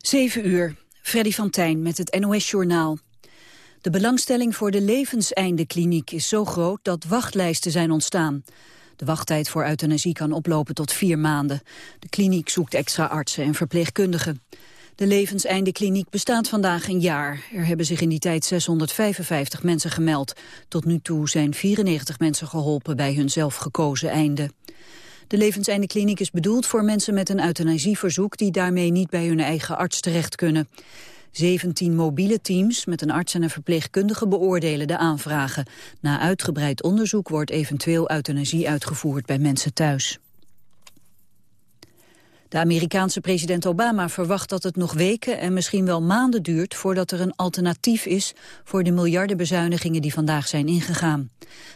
7 uur, Freddy van Tijn met het NOS-journaal. De belangstelling voor de levenseindekliniek is zo groot dat wachtlijsten zijn ontstaan. De wachttijd voor euthanasie kan oplopen tot vier maanden. De kliniek zoekt extra artsen en verpleegkundigen. De levenseindekliniek bestaat vandaag een jaar. Er hebben zich in die tijd 655 mensen gemeld. Tot nu toe zijn 94 mensen geholpen bij hun zelfgekozen einde. De levenseindekliniek is bedoeld voor mensen met een euthanasieverzoek... die daarmee niet bij hun eigen arts terecht kunnen. 17 mobiele teams met een arts en een verpleegkundige beoordelen de aanvragen. Na uitgebreid onderzoek wordt eventueel euthanasie uitgevoerd bij mensen thuis. De Amerikaanse president Obama verwacht dat het nog weken en misschien wel maanden duurt voordat er een alternatief is voor de miljardenbezuinigingen die vandaag zijn ingegaan.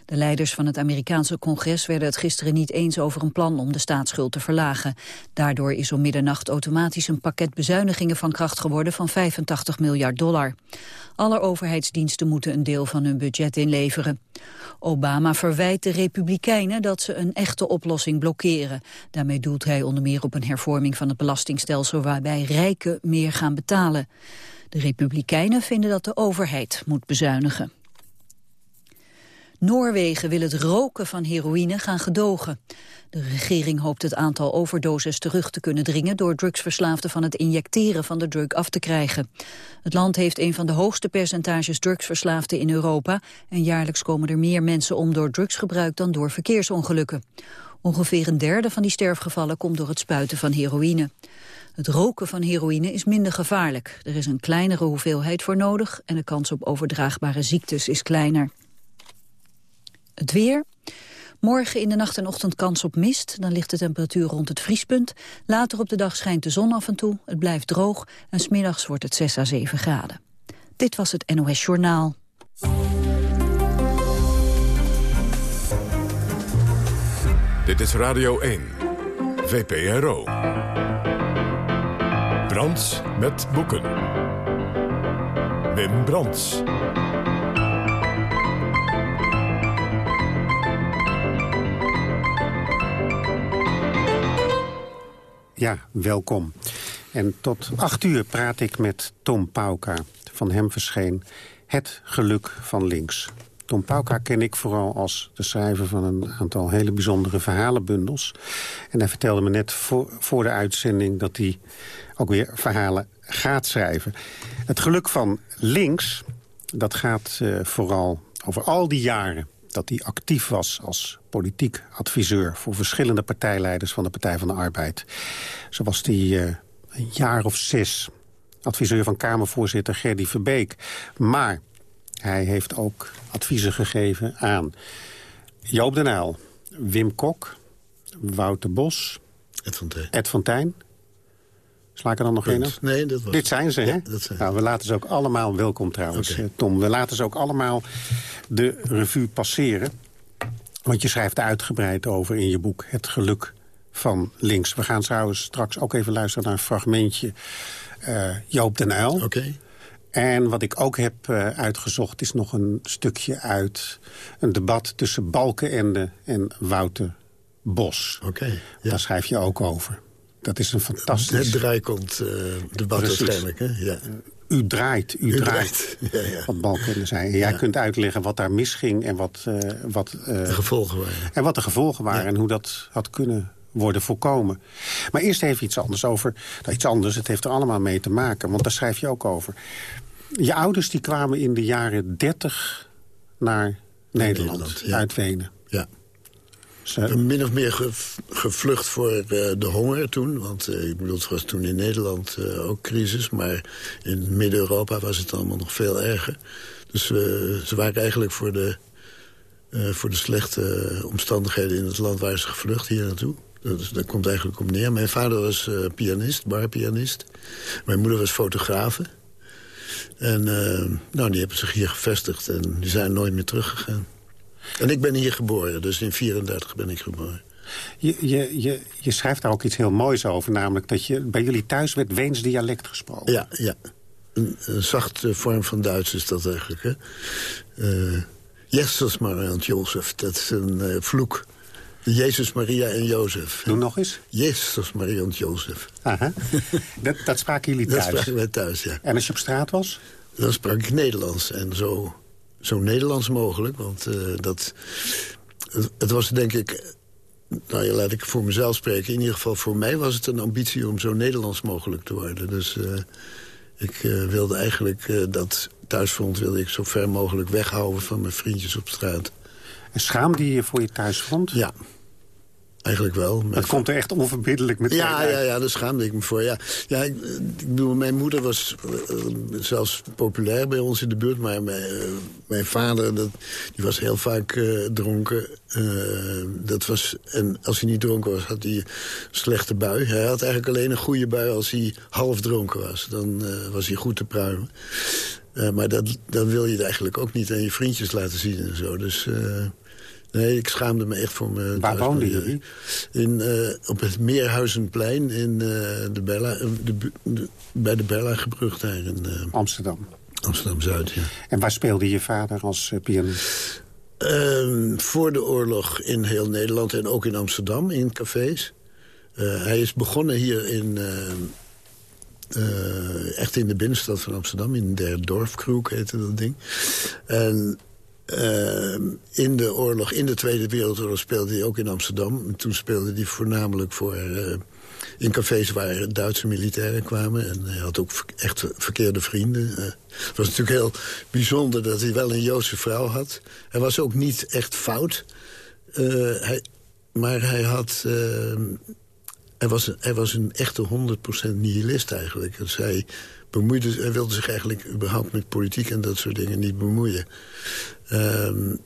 De leiders van het Amerikaanse congres werden het gisteren niet eens over een plan om de staatsschuld te verlagen. Daardoor is om middernacht automatisch een pakket bezuinigingen van kracht geworden van 85 miljard dollar. Alle overheidsdiensten moeten een deel van hun budget inleveren. Obama verwijt de Republikeinen dat ze een echte oplossing blokkeren. Daarmee doelt hij onder meer op een hervorming van het belastingstelsel waarbij rijken meer gaan betalen. De Republikeinen vinden dat de overheid moet bezuinigen. Noorwegen wil het roken van heroïne gaan gedogen. De regering hoopt het aantal overdoses terug te kunnen dringen... door drugsverslaafden van het injecteren van de drug af te krijgen. Het land heeft een van de hoogste percentages drugsverslaafden in Europa... en jaarlijks komen er meer mensen om door drugsgebruik dan door verkeersongelukken. Ongeveer een derde van die sterfgevallen komt door het spuiten van heroïne. Het roken van heroïne is minder gevaarlijk. Er is een kleinere hoeveelheid voor nodig... en de kans op overdraagbare ziektes is kleiner. Het weer. Morgen in de nacht en ochtend kans op mist. Dan ligt de temperatuur rond het vriespunt. Later op de dag schijnt de zon af en toe. Het blijft droog en smiddags wordt het 6 à 7 graden. Dit was het NOS Journaal. Dit is Radio 1. VPRO. Brands met boeken. Wim Brands. Ja, welkom. En tot acht uur praat ik met Tom Pauka. Van hem verscheen Het Geluk van Links. Tom Pauka ken ik vooral als de schrijver van een aantal hele bijzondere verhalenbundels. En hij vertelde me net voor, de uitzending dat hij ook weer verhalen gaat schrijven. Het geluk van links, dat gaat uh, vooral over al die jaren dat hij actief was als politiek adviseur... voor verschillende partijleiders van de Partij van de Arbeid. Zo was hij uh, een jaar of zes adviseur van Kamervoorzitter Gerdy Verbeek. Maar hij heeft ook adviezen gegeven aan Joop den Uyl, Wim Kok, Wouter Bos... Ed van Tijn. Ed van Tijn. Sla ik er dan nog één Nee, dat was Dit zijn ze, hè? dat zijn nou, we laten ze ook allemaal, welkom trouwens, Okay. Tom. We laten ze ook allemaal de revue passeren. Want je schrijft uitgebreid over in je boek Het Geluk van Links. We gaan trouwens straks ook even luisteren naar een fragmentje uh, Joop den Uyl. Oké. En wat ik ook heb uh, uitgezocht is nog een stukje uit een debat tussen Balkenende en Wouter Bos. Oké. ja. Daar schrijf je ook over. Dat is een fantastisch... Het draaikont uh, debat Precies. waarschijnlijk, hè? Ja. U draait, u, U draait, draait. Ja, ja. wat zei. En jij Ja. kunt uitleggen wat daar misging en wat, uh, wat, uh, De gevolgen waren. en wat de gevolgen waren en hoe dat had kunnen worden voorkomen. Maar eerst even iets anders over... Nou, iets anders, het heeft er allemaal mee te maken, want daar schrijf je ook over. Je ouders die kwamen in de jaren 30 naar Nederland, Nederland, uit Wenen. Ja. Min of meer ge- gevlucht voor eh, de honger toen. Want eh, ik bedoel, het was toen in Nederland eh, ook crisis. Maar in Midden-Europa was het allemaal nog veel erger. Dus ze waren eigenlijk voor de, voor de slechte omstandigheden in het land... waren ze gevlucht hier naartoe. Dat, dat komt eigenlijk op neer. Mijn vader was pianist, barpianist. Mijn moeder was fotografe. En nou, die hebben zich hier gevestigd en die zijn nooit meer teruggegaan. En ik ben hier geboren, dus in 34 ben ik geboren. je, je, je, je schrijft daar ook iets heel moois over. Namelijk dat je, bij jullie thuis werd Weens dialect gesproken. Ja, ja. Een, een zachte vorm van Duits is dat eigenlijk, hè. Uh, Jezus Mariant Jozef, dat is een eh, vloek Jezus, Maria en Jozef. Doe nog eens. Jezus, Maria en Jozef. Aha. dat, dat spraken jullie Dat thuis? spraken wij thuis, ja. En als je op straat was? Dan sprak ik Nederlands. En zo, zo Nederlands mogelijk. Want eh, dat, het, het was denk ik... Nou ja, laat ik voor mezelf spreken. In ieder geval voor mij was het een ambitie om zo Nederlands mogelijk te worden. Dus eh, ik eh, wilde eigenlijk dat thuisfront wilde ik zo ver mogelijk weghouden van mijn vriendjes op straat. En schaamde je je voor je thuisfront? Ja, eigenlijk wel. Dat komt er echt onverbiddelijk meteen Ja, ja, ja, daar schaamde ik me voor. Ja, ja ik, ik bedoel, mijn moeder was eh, zelfs populair bij ons in de buurt. Maar mijn, eh, mijn vader, dat, die was heel vaak eh, dronken. Dat was, en als hij niet dronken was, had hij een slechte bui. Hij had eigenlijk alleen een goede bui als hij half dronken was. Dan was hij goed te pruimen. Maar dat, dat wil je eigenlijk ook niet aan je vriendjes laten zien en zo. Dus... Nee, ik schaamde me echt voor me. Waar jullie? In, eh, op het Meerhuizenplein in, eh, de Bella, eh, de, bij de Bella-gebrug daar in Amsterdam. Amsterdam-Zuid. Ja. En waar speelde je vader als pianist? Ehm, voor de oorlog in heel Nederland en ook in Amsterdam, in cafés. Hij is begonnen hier in... echt in de binnenstad van Amsterdam, in der Dorfkroek heette dat ding. En ehm, in de oorlog, in de Tweede Wereldoorlog speelde hij ook in Amsterdam. En toen speelde hij voornamelijk voor... eh, in cafés waar Duitse militairen kwamen. En hij had ook echt verkeerde vrienden. Eh, het was natuurlijk heel bijzonder dat hij wel een Joodse vrouw had. Hij was ook niet echt fout. Eh, hij, maar hij had... eh, hij was, hij was een echte 100% nihilist eigenlijk. Dus hij, bemoeide, hij wilde zich eigenlijk überhaupt met politiek en dat soort dingen niet bemoeien. Ehm,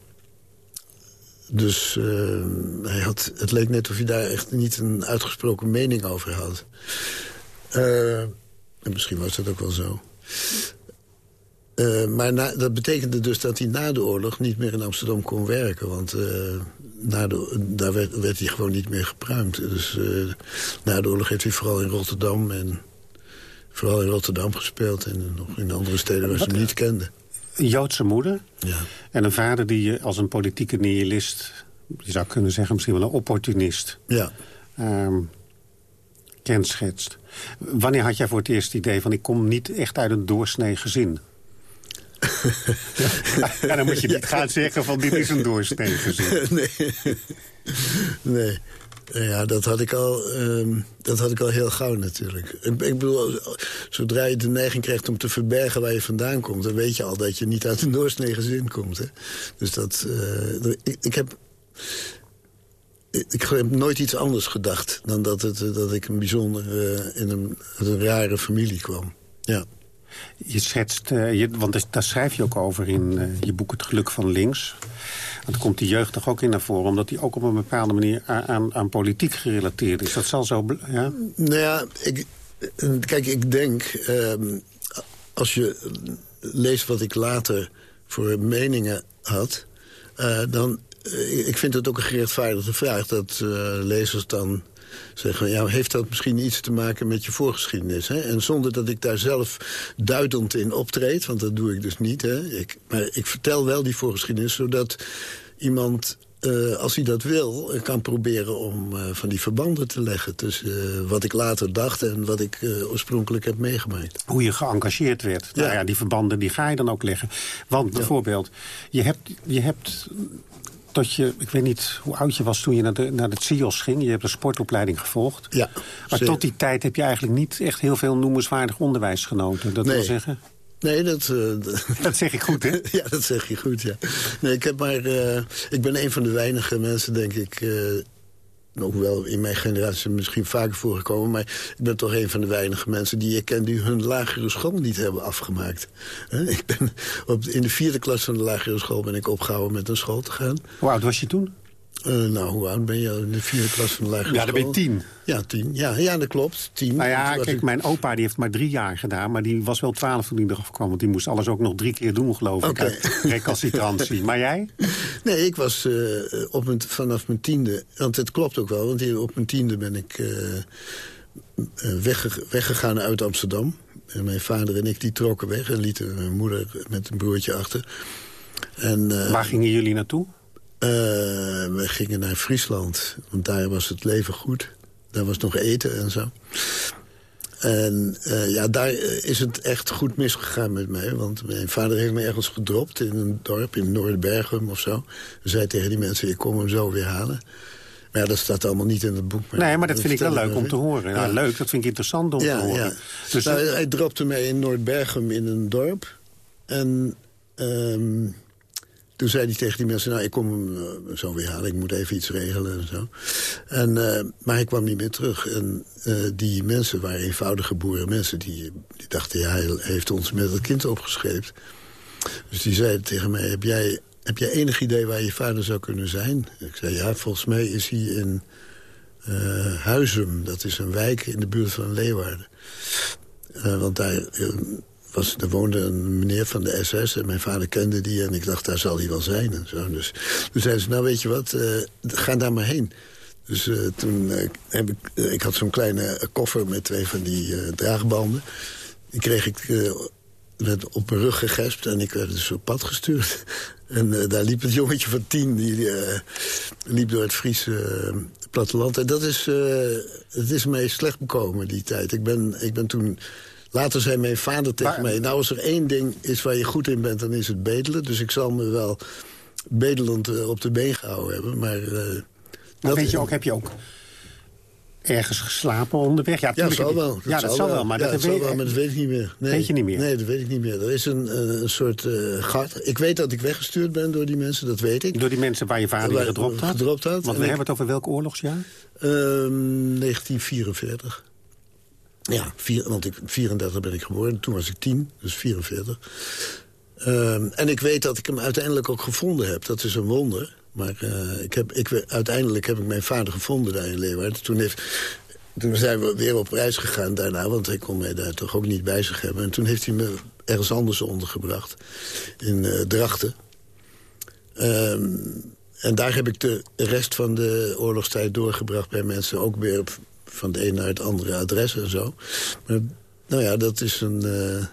dus ehm, hij had, het leek net of hij daar echt niet een uitgesproken mening over had. Eh, en misschien was dat ook wel zo. Maar na, dat betekende dus dat hij na de oorlog niet meer in Amsterdam kon werken. Want eh, na de, daar werd, werd hij gewoon niet meer gepruimd. Dus eh, na de oorlog heeft hij vooral in Rotterdam en vooral in Rotterdam gespeeld. En nog in andere steden waar ze hem niet kenden. Joodse moeder Ja. en een vader die je als een politieke nihilist... je zou kunnen zeggen misschien wel een opportunist... ja. ehm, kenschetst. Wanneer had jij voor het eerst het idee van... ik kom niet echt uit een doorsnee gezin? ja, dan moet je niet gaan zeggen van dit is een doorsnee gezin. nee. nee. Ja, dat had ik al, ehm, dat had ik al heel gauw natuurlijk. Ik, ik bedoel, zodra je de neiging krijgt om te verbergen waar je vandaan komt... dan weet je al dat je niet uit een doorsnee gezin komt. Hè? Dus dat, eh, ik, ik heb... Ik heb nooit iets anders gedacht dan dat, het, eh, dat ik een bijzonder eh, in een, een rare familie kwam. Ja. Je schetst, je, want daar- schrijf je ook over in je boek Het Geluk van Links. Dan komt die jeugd toch ook in naar voren... omdat die ook op een bepaalde manier aan, aan politiek gerelateerd is. Dat zal zo... Ja? Nou ja, ik, kijk, ik denk... ehm, als je leest wat ik later voor meningen had... eh, dan... eh, ik vind het ook een gerechtvaardigde vraag... dat eh, lezers dan zeggen... Ja, heeft dat misschien iets te maken met je voorgeschiedenis? Hè? En zonder dat ik daar zelf duidend in optreed... want dat doe ik dus niet. Hè? Ik, maar ik vertel wel die voorgeschiedenis... zodat iemand eh, als hij dat wil, kan proberen om eh, van die verbanden te leggen... tussen eh, wat ik later dacht en wat ik oorspronkelijk heb meegemaakt. Hoe je geëngageerd werd. Ja. Nou ja, die verbanden die ga je dan ook leggen. Want bijvoorbeeld, je hebt... Je hebt tot je, ik weet niet hoe oud je was toen je naar de, naar de CIOS ging. Je hebt een sportopleiding gevolgd. Ja, Maar tot die tijd heb je eigenlijk niet echt heel veel noemenswaardig onderwijs genoten. Dat wil zeggen... Nee, dat, eh, Dat zeg ik goed, hè? ja, dat zeg je goed, ja. Nee, ik, heb maar, eh, ik ben een van de weinige mensen, denk ik... eh ook wel in mijn generatie misschien vaker voorgekomen... maar ik ben toch een van de weinige mensen die ik ken... die hun lagere school niet hebben afgemaakt. Ik ben op, in de vierde klas van de lagere school ben ik opgehouden met naar school te gaan. Hoe oud was je toen? Eh, nou, hoe oud ben je in de vierde klas van de lagere Ja, dan ben je tien. Ja, tien. Ja, ja dat klopt. Tien. Nou ja, kijk, ik- mijn opa die heeft maar drie jaar gedaan... maar die was wel twaalf toen hij eraf kwam. Want die moest alles ook nog drie keer doen, geloof ik. Oké. Uit recalcitrantie. maar jij? Nee, ik was eh, op mijn, vanaf mijn tiende... want het klopt ook wel, want op mijn tiende ben ik eh, wegge- weggegaan uit Amsterdam. En mijn vader en ik die trokken weg en lieten mijn moeder met een broertje achter. En, Waar gingen jullie naartoe? Uh, we gingen naar Friesland, want daar was het leven goed. Daar was nog eten en zo. En uh, ja, daar is het echt goed misgegaan met mij. Want mijn vader heeft me ergens gedropt in een dorp in Noordbergum of zo. Hij zei tegen die mensen, ik kom hem zo weer halen. Maar ja, dat staat allemaal niet in het boek. Maar nee, maar dat vind ik wel leuk om te horen. Ja. leuk, dat vind ik interessant om te horen. Ja. Dus nou, hij dropte mij in Noordbergum in een dorp. En um, toen zei hij tegen die mensen... nou, ik kom uh, zo weer halen, ik moet even iets regelen en zo. En, uh, maar hij kwam niet meer terug. En uh, die mensen waren eenvoudige boerenmensen. Die, die dachten, ja, hij heeft ons met het kind opgescheept. Dus die zeiden tegen mij, heb jij, heb jij enig idee waar je vader zou kunnen zijn? Ik zei, ja, volgens mij is hij in Huizum. Dat is een wijk in de buurt van Leeuwarden. want daar was, er woonde een meneer van de SS en mijn vader kende die... en ik dacht, daar zal hij wel zijn en zo. Dus toen zeiden ze, nou weet je wat, uh, ga daar maar heen. Dus uh, toen uh, heb ik... ik had zo'n kleine koffer met twee van die draagbanden. Die kreeg ik met op mijn rug gegespt en ik werd dus op pad gestuurd. En daar liep het jongetje van tien, die liep door het Friese platteland. En dat is, het is mij slecht bekomen, die tijd. Ik ben, ik ben toen Later zei mijn vader tegen mij... nou, als er één ding is waar je goed in bent, dan is het bedelen. Dus ik zal me wel bedelend uh, op de been gehouden hebben. Maar, uh, maar weet je ook, heb je ook ergens geslapen onderweg? Ja, ja, zal wel. Dat ja, dat zal wel. Maar, dat, weet, wel, maar dat weet ik niet meer. Nee. Weet je niet meer? Nee, dat weet ik niet meer. Er is een, uh, een soort uh, gat. Ik weet dat ik weggestuurd ben door die mensen, dat weet ik. Door die mensen waar je vader waar, gedropt had? Gedropt had. Want we hebben het over welk oorlogsjaar? 1944. Ehm, ja, want ik, 34 ben ik geboren. Toen was ik 10, dus 44. Um, en ik weet dat ik hem uiteindelijk ook gevonden heb. Dat is een wonder. Maar uh, ik heb, ik, uiteindelijk heb ik mijn vader gevonden daar in Leeuwarden. Toen, heeft, toen zijn we weer op reis gegaan daarna. Want hij kon mij daar toch ook niet bij zich hebben. En toen heeft hij me ergens anders ondergebracht. In uh, Drachten. Um, en daar heb ik de rest van de oorlogstijd doorgebracht bij mensen. Ook weer van het een naar het andere adres en zo. Maar nou ja, dat is een, uh,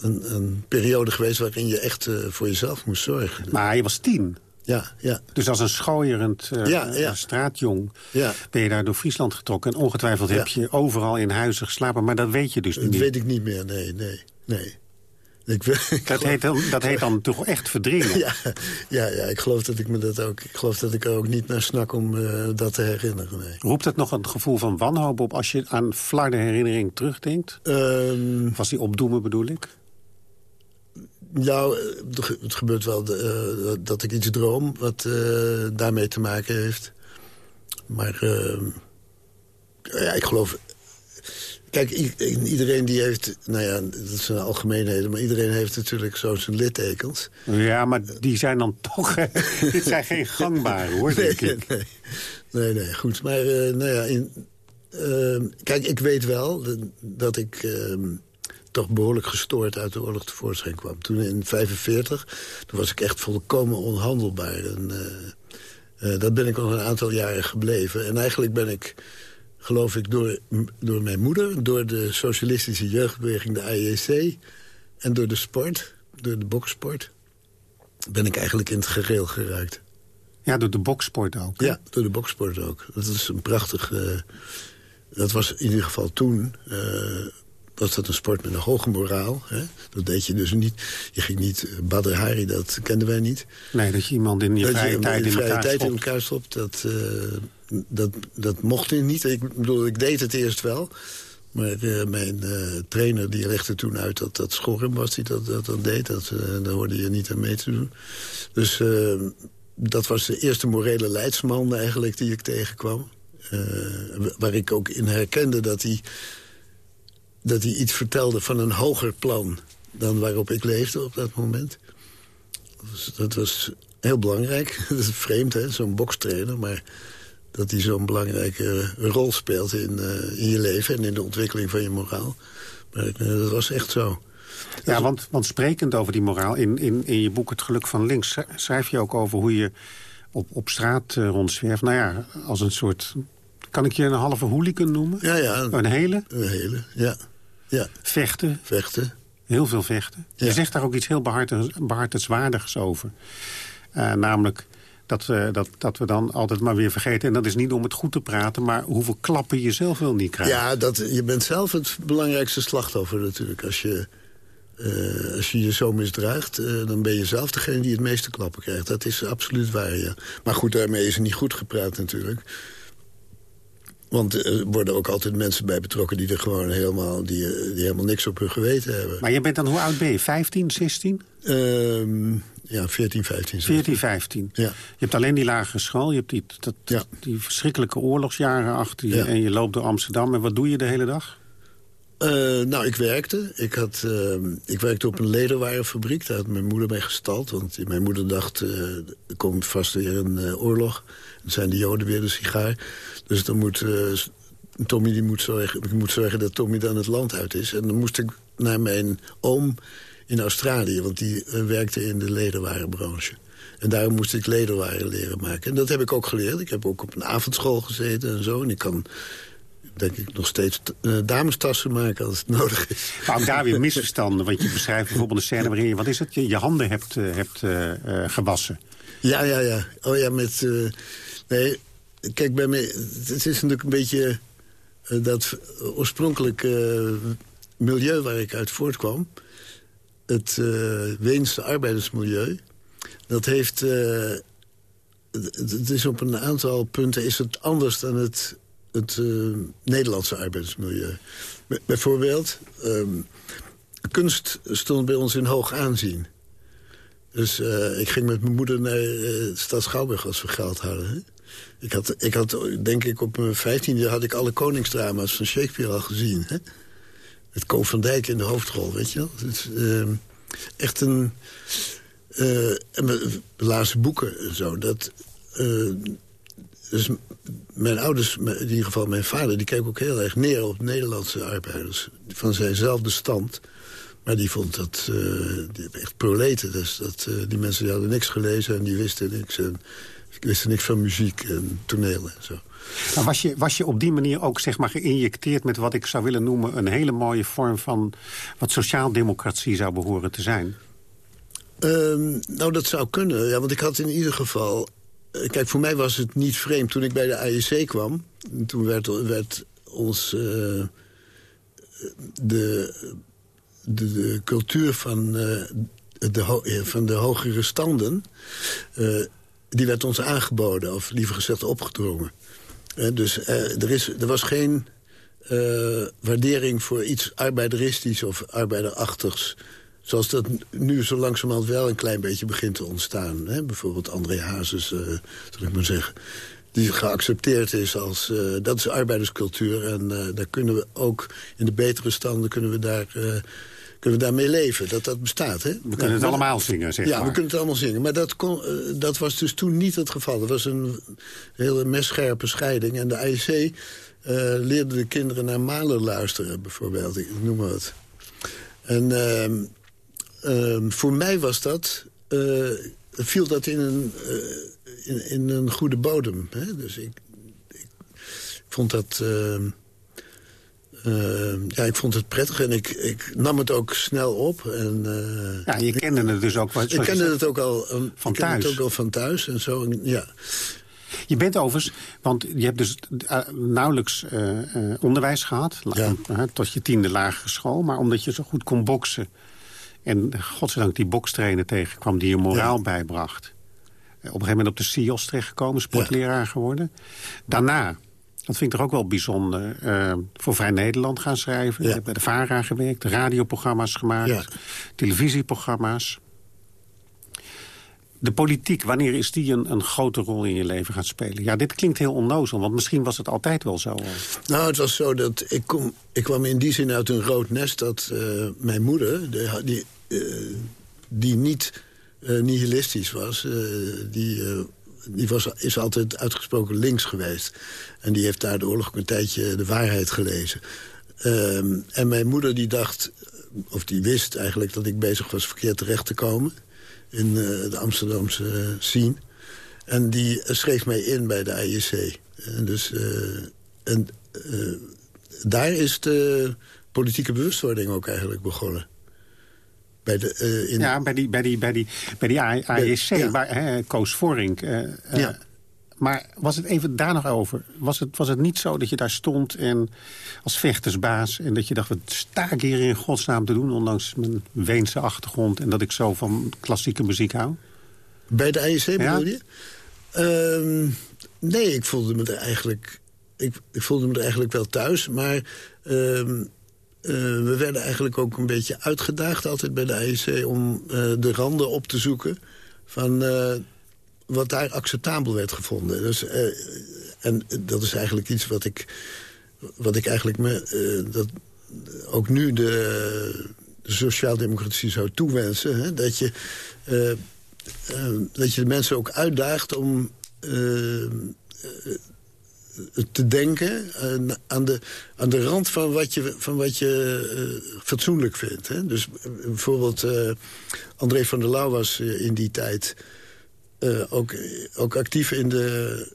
een, een, periode geweest waarin je echt uh, voor jezelf moest zorgen. Maar je was tien? Ja, ja. Dus als een schooierend uh, ja, ja. straatjong ja. ben je daar door Friesland getrokken. En ongetwijfeld heb je overal in huizen geslapen, maar dat weet je dus niet Dat weet ik niet meer, nee, nee, nee. Ik, ik dat, heet dan, dat heet dan toch echt verdringen? Ja, ja, ja, ik geloof dat ik me dat ook. Ik geloof dat ik er ook niet naar snak om uh, dat te herinneren. Nee. Roept het nog een gevoel van wanhoop op als je aan flarde herinnering terugdenkt? Um, Was die opdoemen bedoel ik? Nou, het gebeurt wel de, uh, dat ik iets droom wat uh, daarmee te maken heeft. Maar ehm, ja, ik geloof Kijk, iedereen die heeft, nou ja, dat zijn algemeenheden... maar iedereen heeft natuurlijk zo zijn littekens. Ja, maar die zijn dan toch... dit zijn geen gangbare, hoor, nee, ik. Nee, nee, nee, goed. Maar, uh, nou ja, in, uh, kijk, ik weet wel dat ik... Uh, toch behoorlijk gestoord uit de oorlog tevoorschijn kwam. Toen in 45, toen was ik echt volkomen onhandelbaar. En, uh, dat ben ik al een aantal jaren gebleven. En eigenlijk ben ik geloof ik, door, door mijn moeder... door de socialistische jeugdbeweging, de AJC... en door de sport, door de boksport... ben ik eigenlijk in het gereel geraakt. Ja, door de boksport ook. Ja, door de boksport ook. Dat is een prachtig... Uh, dat was in ieder geval toen... Uh, was dat een sport met een hoge moraal. Hè? Dat deed je dus niet. Je ging niet uh, Badr Hari, dat kenden wij niet. Nee, dat je iemand in je vrije tijd, in, vrije tijd in elkaar stopt. Dat, dat, dat mocht niet. Ik bedoel, ik deed het eerst wel. Maar uh, mijn uh, trainer die legde toen uit dat dat schorm was die dat, dat, dat deed. Dat, daar hoorde je niet aan mee te doen. Dus dat was de eerste morele leidsman eigenlijk die ik tegenkwam. waar ik ook in herkende dat hij, dat hij iets vertelde van een hoger plan... dan waarop ik leefde op dat moment. Dus dat was heel belangrijk. dat is vreemd, hè, zo'n bokstrainer, maar dat hij zo'n belangrijke rol speelt in, uh, in je leven... en in de ontwikkeling van je moraal. Maar uh, dat was echt zo. Ja, want, want sprekend over die moraal, in, in, in je boek Het Geluk van Links... schrijf je ook over hoe je op, op straat uh, rondzwerft. Nou ja, als een soort... Kan ik je een halve hooligan noemen? Ja, ja. Een hele? Een hele, ja. Ja. Vechten? Vechten. Heel veel vechten. Je zegt daar ook iets heel behartenswaardigs over. namelijk Dat, uh, dat, dat we dan altijd maar weer vergeten. En dat is niet om het goed te praten, maar hoeveel klappen je zelf wel niet krijgt. Ja, dat, je bent zelf het belangrijkste slachtoffer natuurlijk. Als je uh, als je je zo misdraagt, uh, dan ben je zelf degene die het meeste klappen krijgt. Dat is absoluut waar, ja. Maar goed, daarmee is het niet goed gepraat natuurlijk. Want er worden ook altijd mensen bij betrokken die er gewoon helemaal, die, die helemaal niks op hun geweten hebben. Maar je bent dan, hoe oud ben je? 15, 16? Uh, ja, 14, 15. 14, 15. Ja. Je hebt alleen die lagere school, je hebt die, dat, ja. die verschrikkelijke oorlogsjaren achter je... Ja. en je loopt door Amsterdam. En wat doe je de hele dag? Uh, nou, ik werkte. Ik, had, uh, ik werkte op een lederwarenfabriek. Daar had mijn moeder mee gestald. Want mijn moeder dacht, uh, er komt vast weer een oorlog. Dan zijn de joden weer de sigaar. Dus dan moet Tommy die moet zorgen, ik moet zorgen dat Tommy dan het land uit is. En dan moest ik naar mijn oom in Australië. Want die werkte in de lederwarenbranche. En daarom moest ik lederwaren leren maken. En dat heb ik ook geleerd. Ik heb ook op een avondschool gezeten en zo. En ik kan denk ik nog steeds uh, damestassen maken als het nodig is. Maar ook daar weer misverstanden. Want je beschrijft bijvoorbeeld een scène waarin je, wat is het, je, je handen hebt, uh, hebt uh, gewassen. Ja, ja, ja. Oh ja, met... nee, kijk, bij mij... Het is natuurlijk een beetje dat oorspronkelijk milieu waar ik uit voortkwam. Het Weense arbeidersmilieu. Dat heeft... het is op een aantal punten is het anders dan het het uh, Nederlandse arbeidsmilieu. bijvoorbeeld, um, kunst stond bij ons in hoog aanzien. Dus uh, ik ging met mijn moeder naar uh, Stad Schouwburg als we geld hadden. Hè? Ik had, ik had, denk ik, op mijn vijftiende had ik alle koningsdrama's van Shakespeare al gezien. Hè? Met Ko van Dijk in de hoofdrol, weet je wel. Uh, echt een... en mijn laatste boeken en zo, dat dus mijn ouders, in ieder geval mijn vader... die keek ook heel erg neer op Nederlandse arbeiders. Van zijnzelfde stand. Maar die vond dat uh, die echt proleten. Dus dat, die mensen die hadden niks gelezen en die wisten niks. En, wisten niks van muziek en toneel en zo. Was, je, was je op die manier ook zeg maar, geïnjecteerd met wat ik zou willen noemen... een hele mooie vorm van wat sociaaldemocratie zou behoren te zijn? Um, nou, dat zou kunnen. Ja, want ik had in ieder geval eh, kijk, voor mij was het niet vreemd. Toen ik bij de AEC kwam, toen werd, werd ons uh, de, de, de, cultuur van, uh, de, van de hogere standen... Uh, die werd ons aangeboden, of liever gezegd opgedrongen. dus er, is, er was geen waardering voor iets arbeideristisch of arbeiderachtigs... Zoals dat nu zo langzamerhand wel een klein beetje begint te ontstaan. Hè? Bijvoorbeeld André Hazes, uh, zal ik maar zeggen. Die geaccepteerd is als... Uh, dat is arbeiderscultuur. En daar kunnen we ook in de betere standen kunnen we daar... kunnen we daarmee leven, dat dat bestaat. Hè? We kunnen het allemaal zingen, zeg ja, maar. we kunnen het allemaal zingen. Maar dat, kon, dat was dus toen niet het geval. Er was een hele messcherpe scheiding. En de IEC leerde de kinderen naar Mahler luisteren, bijvoorbeeld. Ik noem maar wat. En ehm, Uh, voor mij was dat... Uh, viel dat in een, uh, in, in, een goede bodem. Hè? Dus ik, ik vond dat... Ehm, ehm, ja, ik vond het prettig en ik, ik nam het ook snel op. En, uh, ja, je kende het dus ook... Ik kende het ook al um, van thuis. Het ook al van thuis en zo. En, ja. Je bent overigens, want je hebt dus uh, nauwelijks uh, onderwijs gehad... Ja. tot je tiende lagere school, maar omdat je zo goed kon boksen... En godzijdank die bokstrainer tegenkwam die je moraal bijbracht. Op een gegeven moment op de CIO's terechtgekomen, sportleraar geworden. Daarna, dat vind ik toch ook wel bijzonder, uh, voor Vrij Nederland gaan schrijven. Ja. bij de VARA gewerkt, radioprogramma's gemaakt, televisieprogramma's. De politiek, wanneer is die een, een, grote rol in je leven gaan spelen? Ja, dit klinkt heel onnozel, want misschien was het altijd wel zo. Nou, het was zo dat ik, kom, ik kwam in die zin uit een rood nest... dat uh, mijn moeder, de, die, uh, die niet nihilistisch was... die, die was, is altijd uitgesproken links geweest. En die heeft daar de oorlog een tijdje de waarheid gelezen. Ehm, en mijn moeder die dacht, of die wist eigenlijk... dat ik bezig was verkeerd terecht te komen in uh, de Amsterdamse scene. En die schreef mij in bij de IEC. En, dus, uh, en daar is de politieke bewustwording ook eigenlijk begonnen. Bij de, in... Ja, bij die, bij die, bij die, bij die AEC, ja. waar hè, Koos Vorink... Uh, ja. Maar was het even daar nog over? Was het, was het niet zo dat je daar stond en als vechtersbaas... en dat je dacht, wat sta ik hier in godsnaam te doen... ondanks mijn Weense achtergrond en dat ik zo van klassieke muziek hou? Bij de IEC bedoel je? Uh, nee, ik voelde me er eigenlijk... Ik, ik, voelde me er eigenlijk wel thuis, maar... Uh, we werden eigenlijk ook een beetje uitgedaagd altijd bij de IEC... om uh, de randen op te zoeken van uh, wat daar acceptabel werd gevonden. Dus, en dat is eigenlijk iets wat ik, wat ik eigenlijk me... dat ook nu de, de sociaaldemocratie zou toewensen. Hè, dat je dat je de mensen ook uitdaagt om te denken aan, de, aan de rand van wat je, van wat je fatsoenlijk vindt. Hè? Dus bijvoorbeeld André van der Lauw was in die tijd ook, ook actief in de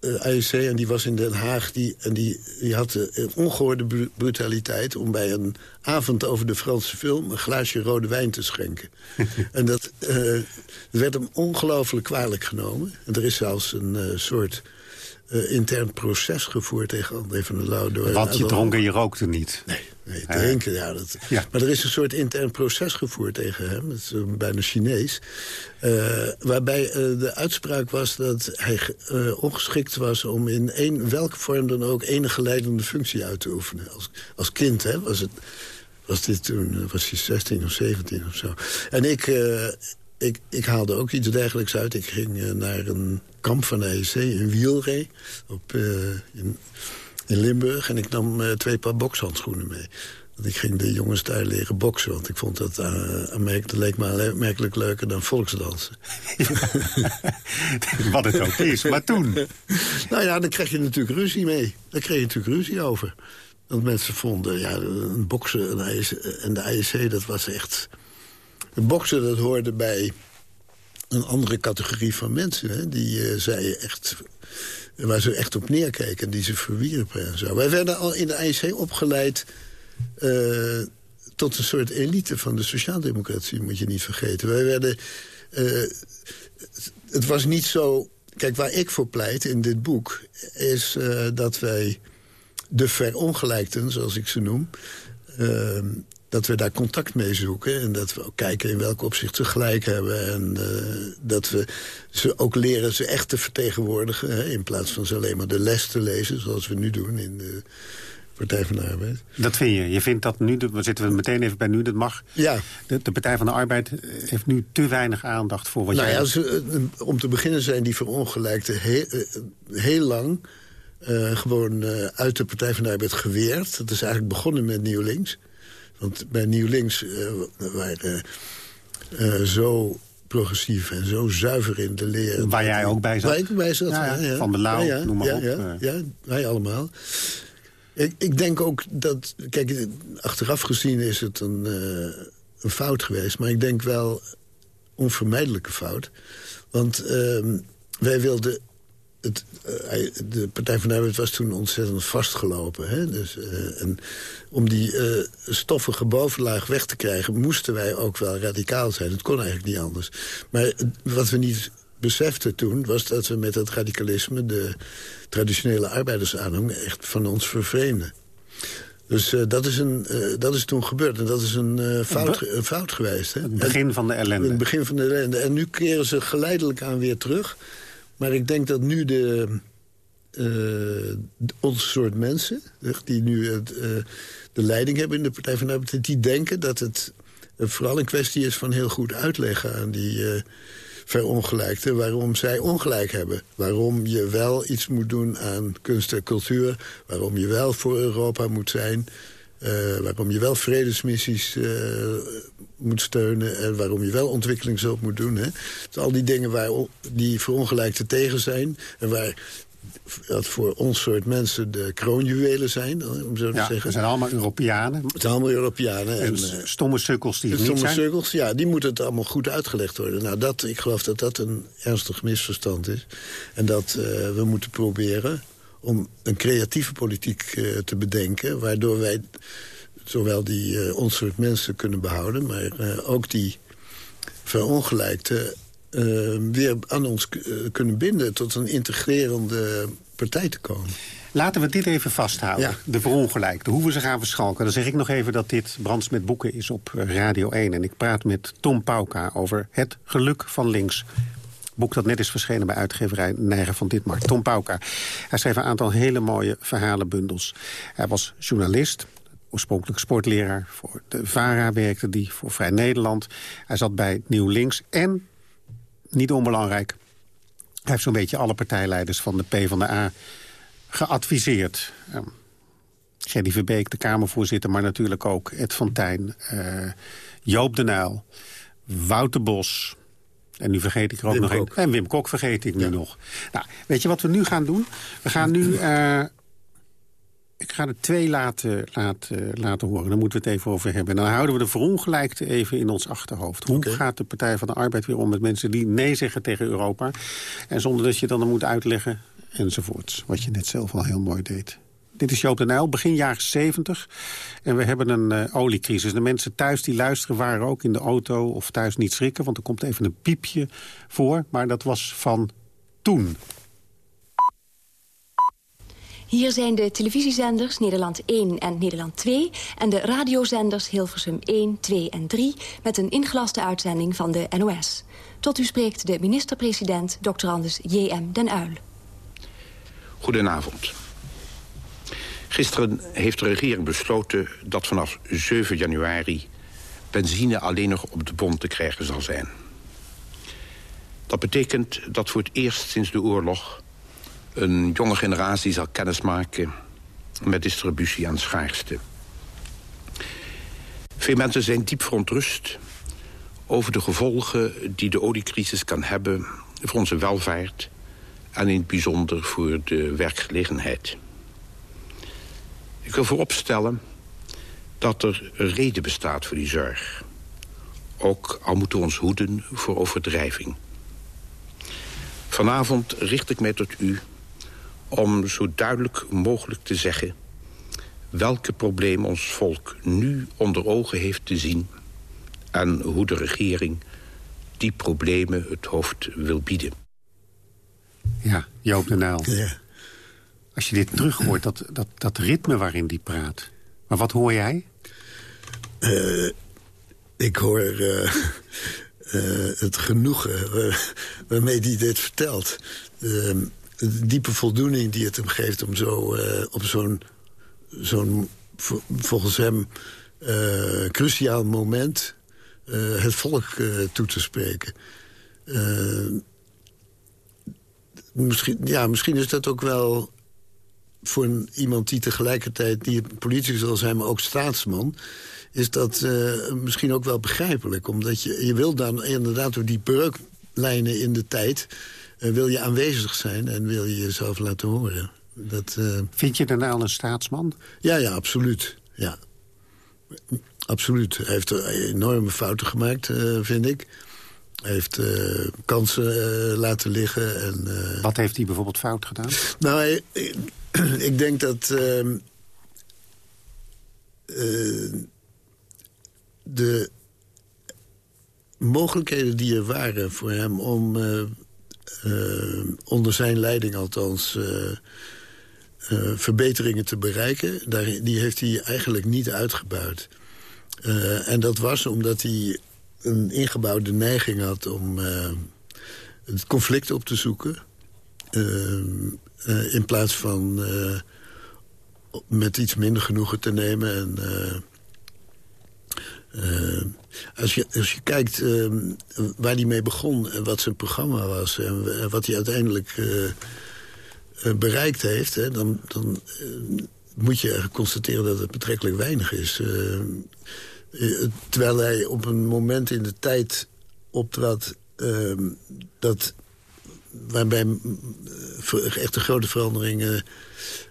uh, en die was in Den Haag. Die, en die, die had een ongehoorde brutaliteit om bij een avond over de Franse film... een glaasje rode wijn te schenken. en dat uh, werd hem ongelooflijk kwalijk genomen. En er is zelfs een uh, soort uh, intern proces gevoerd tegen André van der Lauw. Door Want je dronk en je rookte niet. Nee, nee drinken, ja. Dat, ja. Maar er is een soort intern proces gevoerd tegen hem. Dat is bijna Chinees. Uh, waarbij de uitspraak was dat hij ongeschikt was... om in een, welke vorm dan ook enige leidende functie uit te oefenen. Als, als kind hè, was, het, was dit toen was hij 16 of 17 of zo. En ik ik, ik haalde ook iets dergelijks uit. Ik ging naar een kamp van de EEC in Wielree op, uh, in, in, Limburg. En ik nam uh, twee paar bokshandschoenen mee. Want ik ging de jongens daar leren boksen. Want ik vond dat, dat leek me aanmerkelijk leuker dan volksdansen. Wat het ook is, maar toen? nou ja, dan krijg je natuurlijk ruzie mee. Daar kreeg je natuurlijk ruzie over. Want mensen vonden, ja, een boksen en de IEC, dat was echt boksen, dat hoorde bij een andere categorie van mensen. Hè, die uh, zij echt, waar ze echt op neerkeken, die ze verwierpen en zo. Wij werden al in de IEC opgeleid uh, tot een soort elite van de sociaaldemocratie, moet je niet vergeten. Wij werden... Uh, het was niet zo... Kijk, waar ik voor pleit in dit boek... is dat wij de verongelijkten, zoals ik ze noem dat we daar contact mee zoeken. En dat we ook kijken in welk opzicht ze gelijk hebben. En uh, dat we ze ook leren ze echt te vertegenwoordigen. Hè, in plaats van ze alleen maar de les te lezen, zoals we nu doen in de Partij van de Arbeid. Dat vind je? Je vindt dat nu, we zitten we meteen even bij nu, dat mag. Ja. De, de Partij van de Arbeid heeft nu te weinig aandacht voor wat nou jij... Ja, ze, eh, om te beginnen zijn die verongelijkten heel, eh, heel lang... Uh, gewoon uh, uit de Partij van de Arbeid geweerd. Dat is eigenlijk begonnen met Nieuw Links. Want bij Nieuw Links uh, waren uh, zo progressief en zo zuiver in de leer. Waar jij ook bij zat? Waar ik bij zat, ja, ja. Van de Lauw, noem maar op. Ja, ja, wij allemaal. Ik, ik, denk ook dat... Kijk, achteraf gezien is het een, uh, een fout geweest. Maar ik denk wel onvermijdelijke fout. Want ehm, wij wilden het, uh, de Partij van de Arbeid was toen ontzettend vastgelopen. Hè? Dus, uh, en om die uh, stoffige bovenlaag weg te krijgen... moesten wij ook wel radicaal zijn. Het kon eigenlijk niet anders. Maar wat we niet beseften toen... was dat we met het radicalisme... de traditionele arbeidersaanhang echt van ons vervreemden. Dus uh, dat, is een, uh, dat is toen gebeurd. En dat is een, uh, fout, een fout geweest. Hè? Het begin van de ellende. Het begin van de ellende. En nu keren ze geleidelijk aan weer terug. Maar ik denk dat nu de, uh, ons soort mensen... die nu het, uh, de leiding hebben in de Partij van de Arbeid... die denken dat het vooral een kwestie is van heel goed uitleggen... aan die uh, verongelijkten waarom zij ongelijk hebben. Waarom je wel iets moet doen aan kunst en cultuur. Waarom je wel voor Europa moet zijn... Uh, waarom je wel vredesmissies uh, moet steunen... en waarom je wel ontwikkelingshulp moet doen. Hè? Dus al die dingen waar, die verongelijkte tegen zijn... en waar dat voor ons soort mensen de kroonjuwelen zijn, om zo te ja, zeggen. Het zijn allemaal Europeanen. Het zijn allemaal Europeanen. En, en uh, stomme sukkels die het stomme niet zijn. sukkels, ja, die moeten het allemaal goed uitgelegd worden. Nou, dat, ik geloof dat dat een ernstig misverstand is. En dat we moeten proberen om een creatieve politiek uh, te bedenken... waardoor wij zowel die uh, ons soort mensen kunnen behouden... maar ook die verongelijkte weer aan ons kunnen binden... tot een integrerende partij te komen. Laten we dit even vasthouden. De verongelijkte, hoe we ze gaan verschalken. Dan zeg ik nog even dat dit Brands met Boeken is op Radio 1. En ik praat met Tom Pauka over Het Geluk van Links boek dat net is verschenen bij uitgeverij Neiger van Ditmar. Tom Pauka. Hij schreef een aantal hele mooie verhalenbundels. Hij was journalist, oorspronkelijk sportleraar. Voor de VARA werkte die, voor Vrij Nederland. Hij zat bij Nieuw Links en, niet onbelangrijk... hij heeft zo'n beetje alle partijleiders van de PvdA geadviseerd. Um, Verbeek, de Kamervoorzitter, maar natuurlijk ook Ed van Tijn... Uh, Joop de Nijl, Wouter Bos, en nu vergeet ik er ook nog een. En Wim Kok vergeet ik nu nog. Nou, weet je wat we nu gaan doen? We gaan nu... Uh, ik ga er twee laten, laten, laten horen. Daar moeten we het even over hebben. En dan houden we de verongelijkte even in ons achterhoofd. Hoe gaat de Partij van de Arbeid weer om met mensen die nee zeggen tegen Europa? En zonder dat je dan moet uitleggen enzovoorts. Wat je net zelf al heel mooi deed. Dit is Joop de Nijl, begin jaren 70. En we hebben een uh, oliecrisis. De mensen thuis die luisteren waren ook in de auto of thuis niet schrikken... want er komt even een piepje voor, maar dat was van toen. Hier zijn de televisiezenders Nederland 1 en Nederland 2... en de radiozenders Hilversum 1, 2 en 3... met een ingelaste uitzending van de NOS. Tot u spreekt de minister-president Dr. Anders J.M. den Uil. Goedenavond. Gisteren heeft de regering besloten dat vanaf 7 januari... benzine alleen nog op de bond te krijgen zal zijn. Dat betekent dat voor het eerst sinds de oorlog... een jonge generatie zal kennismaken met distributie aan schaarste. Veel mensen zijn diep verontrust over de gevolgen die de oliecrisis kan hebben... voor onze welvaart en in het bijzonder voor de werkgelegenheid. Ik wil vooropstellen dat er een reden bestaat voor die zorg. Ook al moeten we ons hoeden voor overdrijving. Vanavond richt ik mij tot u om zo duidelijk mogelijk te zeggen... welke problemen ons volk nu onder ogen heeft te zien... en hoe de regering die problemen het hoofd wil bieden. Ja, Joop de Nijl. Ja. Als je dit terug hoort, dat, dat, dat ritme waarin die praat. Maar wat hoor jij? Uh, ik hoor uh, uh, het genoegen waarmee hij dit vertelt. Ehm, de diepe voldoening die het hem geeft om zo op zo'n zo'n volgens hem cruciaal moment het volk toe te spreken. misschien, ja, misschien is dat ook wel voor een, iemand die tegelijkertijd die politicus zal zijn... maar ook staatsman, is dat uh, misschien ook wel begrijpelijk. Omdat je, je wil dan inderdaad door die breuklijnen in de tijd... Uh, wil je aanwezig zijn en wil je jezelf laten horen. Dat, uh... Vind je daarna al een staatsman? Ja, ja, absoluut. Ja. Absoluut. Hij heeft enorme fouten gemaakt, vind ik. Hij heeft kansen laten liggen. En, Wat heeft hij bijvoorbeeld fout gedaan? Nou, hij, ik denk dat... Uh, de mogelijkheden die er waren voor hem om... Uh, onder zijn leiding althans... verbeteringen te bereiken... Daar, die heeft hij eigenlijk niet uitgebuit. en dat was omdat hij een ingebouwde neiging had... om het conflict op te zoeken... Uh, in plaats van uh, met iets minder genoegen te nemen. En, uh, als, je, als je kijkt waar hij mee begon en wat zijn programma was... en wat hij uiteindelijk bereikt heeft... Hè, dan, dan moet je constateren dat het betrekkelijk weinig is. terwijl hij op een moment in de tijd optrad... dat waarbij eh, echte grote veranderingen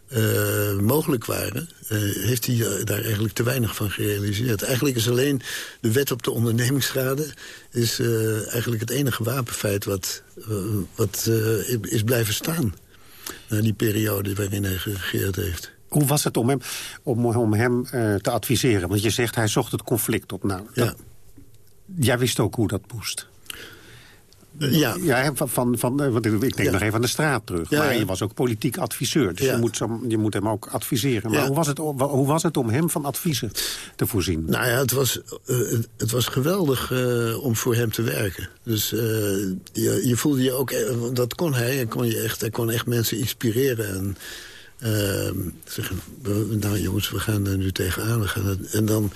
uh, mogelijk waren... Uh, heeft hij daar eigenlijk te weinig van gerealiseerd. Eigenlijk is alleen de wet op de ondernemingsraden... is uh, eigenlijk het enige wapenfeit wat, wat is blijven staan... na die periode waarin hij geregeerd heeft. Hoe was het om hem, om, om hem te adviseren? Want je zegt hij zocht het conflict op. Nou, Ja. jij wist ook hoe dat moest. Ja, Ja, van, van, van, eh, want ik denk Ja. nog even aan de straat terug. Ja, maar ja. je was ook politiek adviseur. Dus je, moet, zo- je moet hem ook adviseren. Maar hoe, was het, om- hoe was het om hem van adviezen te voorzien? Nou ja, het was, eh, het, was geweldig eh, om voor hem te werken. Dus je, je voelde je ook... dat kon hij. Hij kon, je echt, hij kon echt mensen inspireren. En ehm, zeggen, nou jongens, we gaan er nu tegenaan. We gaan het, en dan...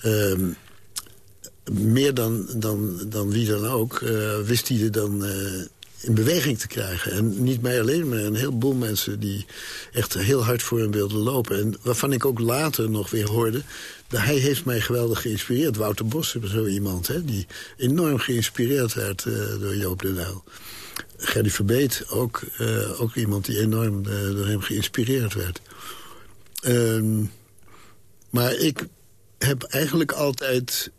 ehm, meer dan, dan, dan wie dan ook, eh, wist hij er dan eh, in beweging te krijgen. En niet mij alleen, maar een heleboel mensen die echt heel hard voor hem wilden lopen. En waarvan ik ook later nog weer hoorde... dat hij heeft mij geweldig geïnspireerd. Wouter Bos, zo iemand, hè, die enorm geïnspireerd werd eh, door Joop de Uyl. Gerdy Verbeet, ook, ook iemand die enorm door hem geïnspireerd werd. Ehm, maar ik heb eigenlijk altijd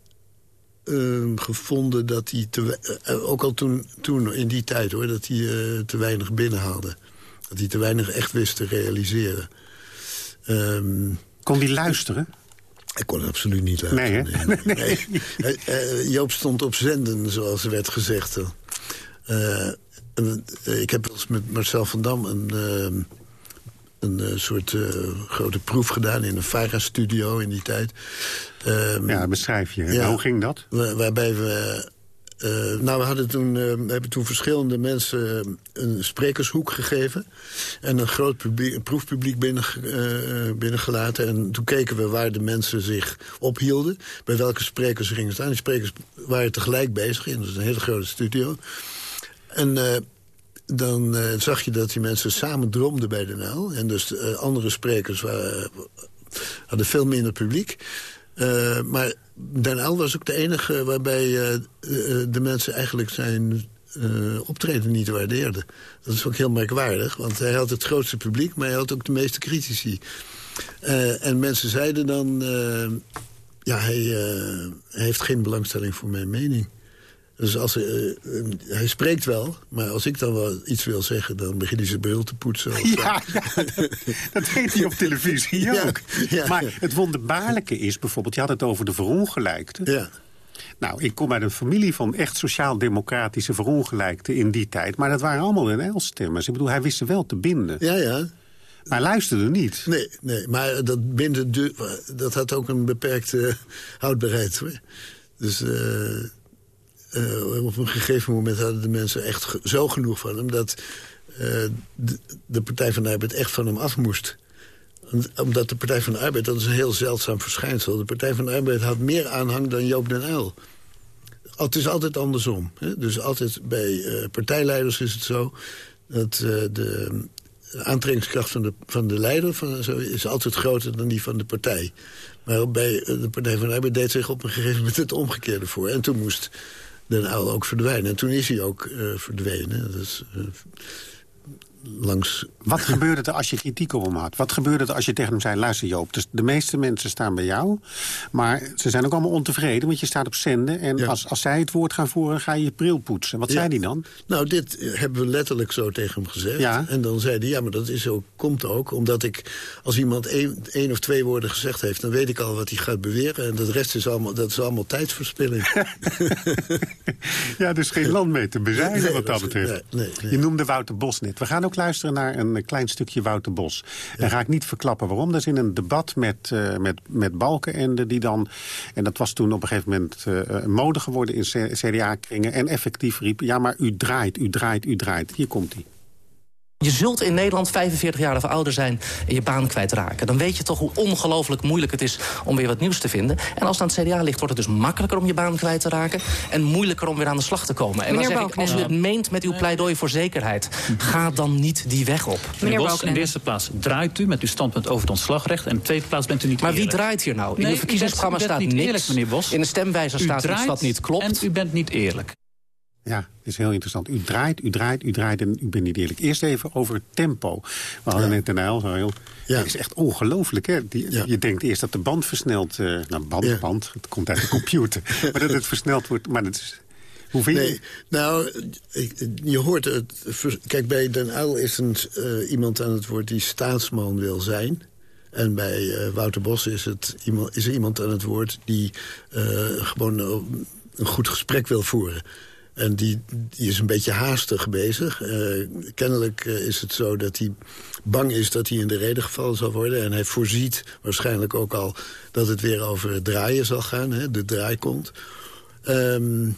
ehm, gevonden dat hij, te, we- eh, ook al toen, toen in die tijd hoor, dat hij eh, te weinig binnenhaalde. Dat hij te weinig echt wist te realiseren. Ehm, Kon hij luisteren? hij kon absoluut niet luisteren. Nee, hè? nee, nee. Hij- eh, Joop stond op zenden, zoals er werd gezegd. Eh, eh, ik heb wel eens met Marcel van Dam een, ehm, een eh, soort eh, grote proef gedaan... in een VARA-studio in die tijd. Ehm, Ja, beschrijf je. Ja. Hoe ging dat? Wa- waarbij we... eh, nou, we, hadden toen, we hebben toen verschillende mensen een sprekershoek gegeven. En een groot publiek, een proefpubliek binnen, binnengelaten. En toen keken we waar de mensen zich ophielden. Bij welke sprekers ze gingen staan. Die sprekers waren tegelijk bezig in dus een hele grote studio. En dan eh, zag je dat die mensen samen dromden bij de. En dus eh, andere sprekers waren, hadden veel minder publiek. Eh, maar Den Uyl was ook de enige waarbij de mensen eigenlijk zijn optreden niet waardeerden. Dat is ook heel merkwaardig, want hij had het grootste publiek... maar hij had ook de meeste critici. En mensen zeiden dan... ja, hij, hij heeft geen belangstelling voor mijn mening. Dus als, hij, eh, hij spreekt wel, maar als ik dan wel iets wil zeggen... dan begint hij zijn bril te poetsen. Ja, ja, dat, deed hij op televisie Ja, ook. ja. Maar het wonderbaarlijke is bijvoorbeeld... je had het over de verongelijkten. Ja. Nou, ik kom uit een familie van echt sociaal-democratische verongelijkten in die tijd. Maar dat waren allemaal in stemmers. Ik bedoel, hij wist ze wel te binden. ja, ja. Maar luisterde niet. Nee, nee, maar dat binden dat had ook een beperkte houdbaarheid. Hoor. Dus eh, eh, op een gegeven moment hadden de mensen echt zo genoeg van hem... dat eh, de, Partij van de Arbeid echt van hem af moest. Om- Omdat de Partij van de Arbeid, dat is een heel zeldzaam verschijnsel... de Partij van de Arbeid had meer aanhang dan Joop den Uyl. Het is altijd andersom. Hè? Dus altijd bij eh, partijleiders is het zo... dat de aantrekkingskracht van de, van de leider van, zo, is altijd groter dan die van de partij. Maar bij de Partij van de Arbeid deed zich op een gegeven moment het omgekeerde voor. En toen moest Den Uyl ook verdwijnen. En toen is hij ook eh, verdwenen. Eh, langs... Wat gebeurde er als je kritiek op hem had? Wat gebeurde er als je tegen hem zei... luister Joop, dus de meeste mensen staan bij jou... maar ze zijn ook allemaal ontevreden, want je staat op zenden... en Ja. als, als zij het woord gaan voeren, ga je je bril poetsen. Wat Ja. zei hij dan? Nou, dit eh, hebben we letterlijk zo tegen hem gezegd. Ja. En dan zei hij, ja, maar dat is ook, komt ook... omdat ik, als iemand één, één of twee woorden gezegd heeft... dan weet ik al wat hij gaat beweren. En de rest is allemaal, dat is allemaal tijdsverspilling. Ja, dus geen land mee te bezeilen Nee, wat dat betreft. nee, nee, nee. Je noemde Wouter Bos net. We gaan ook luisteren naar een klein stukje Wouter Bos. En ga ik niet verklappen waarom. Dat is in een debat met, eh met, met Balkenende die dan... en dat was toen op een gegeven moment een mode geworden in CDA-kringen... en effectief riep, ja maar u draait, u draait, u draait. Hier komt hij. Je zult in Nederland 45 jaar of ouder zijn en je baan kwijtraken. Dan weet je toch hoe ongelooflijk moeilijk het is om weer wat nieuws te vinden. En als het aan het CDA ligt, wordt het dus makkelijker om je baan kwijt te raken... en moeilijker om weer aan de slag te komen. En Meneer dan zeg ik, als u het meent met uw pleidooi voor zekerheid... ga dan niet die weg op. Meneer Bos, in de eerste plaats draait u met uw standpunt over het ontslagrecht... en in de tweede plaats bent u niet Maar wie draait hier nou? In Nee, uw u verkiezingsprogramma bent- u staat niet niks. eerlijk, meneer Bos. In de stemwijzer U staat iets draait wat niet klopt. En u bent niet eerlijk. Ja, het is heel interessant. U draait, u draait, u draait en u bent niet eerlijk. Eerst even over het tempo. We hadden Ja. net een zo heel... Ja. Het is echt ongelooflijk, hè? Die, Ja. Je denkt eerst dat de band versnelt. eh nou, band, Ja. band, het komt uit de computer. maar dat het versneld wordt. Maar dat is... Hoe vind je Nee, nou, je hoort het... Kijk, bij Den Uyl is een, eh, iemand aan het woord die staatsman wil zijn. En bij Wouter Bos is, het, iemand, is er iemand aan het woord... die gewoon een goed gesprek wil voeren. En die, die is een beetje haastig bezig. Uh, kennelijk uh, is het zo dat hij bang is dat hij in de reden gevallen zal worden. En hij voorziet waarschijnlijk ook al dat het weer over het draaien zal gaan. Hè, de draaikont. Um,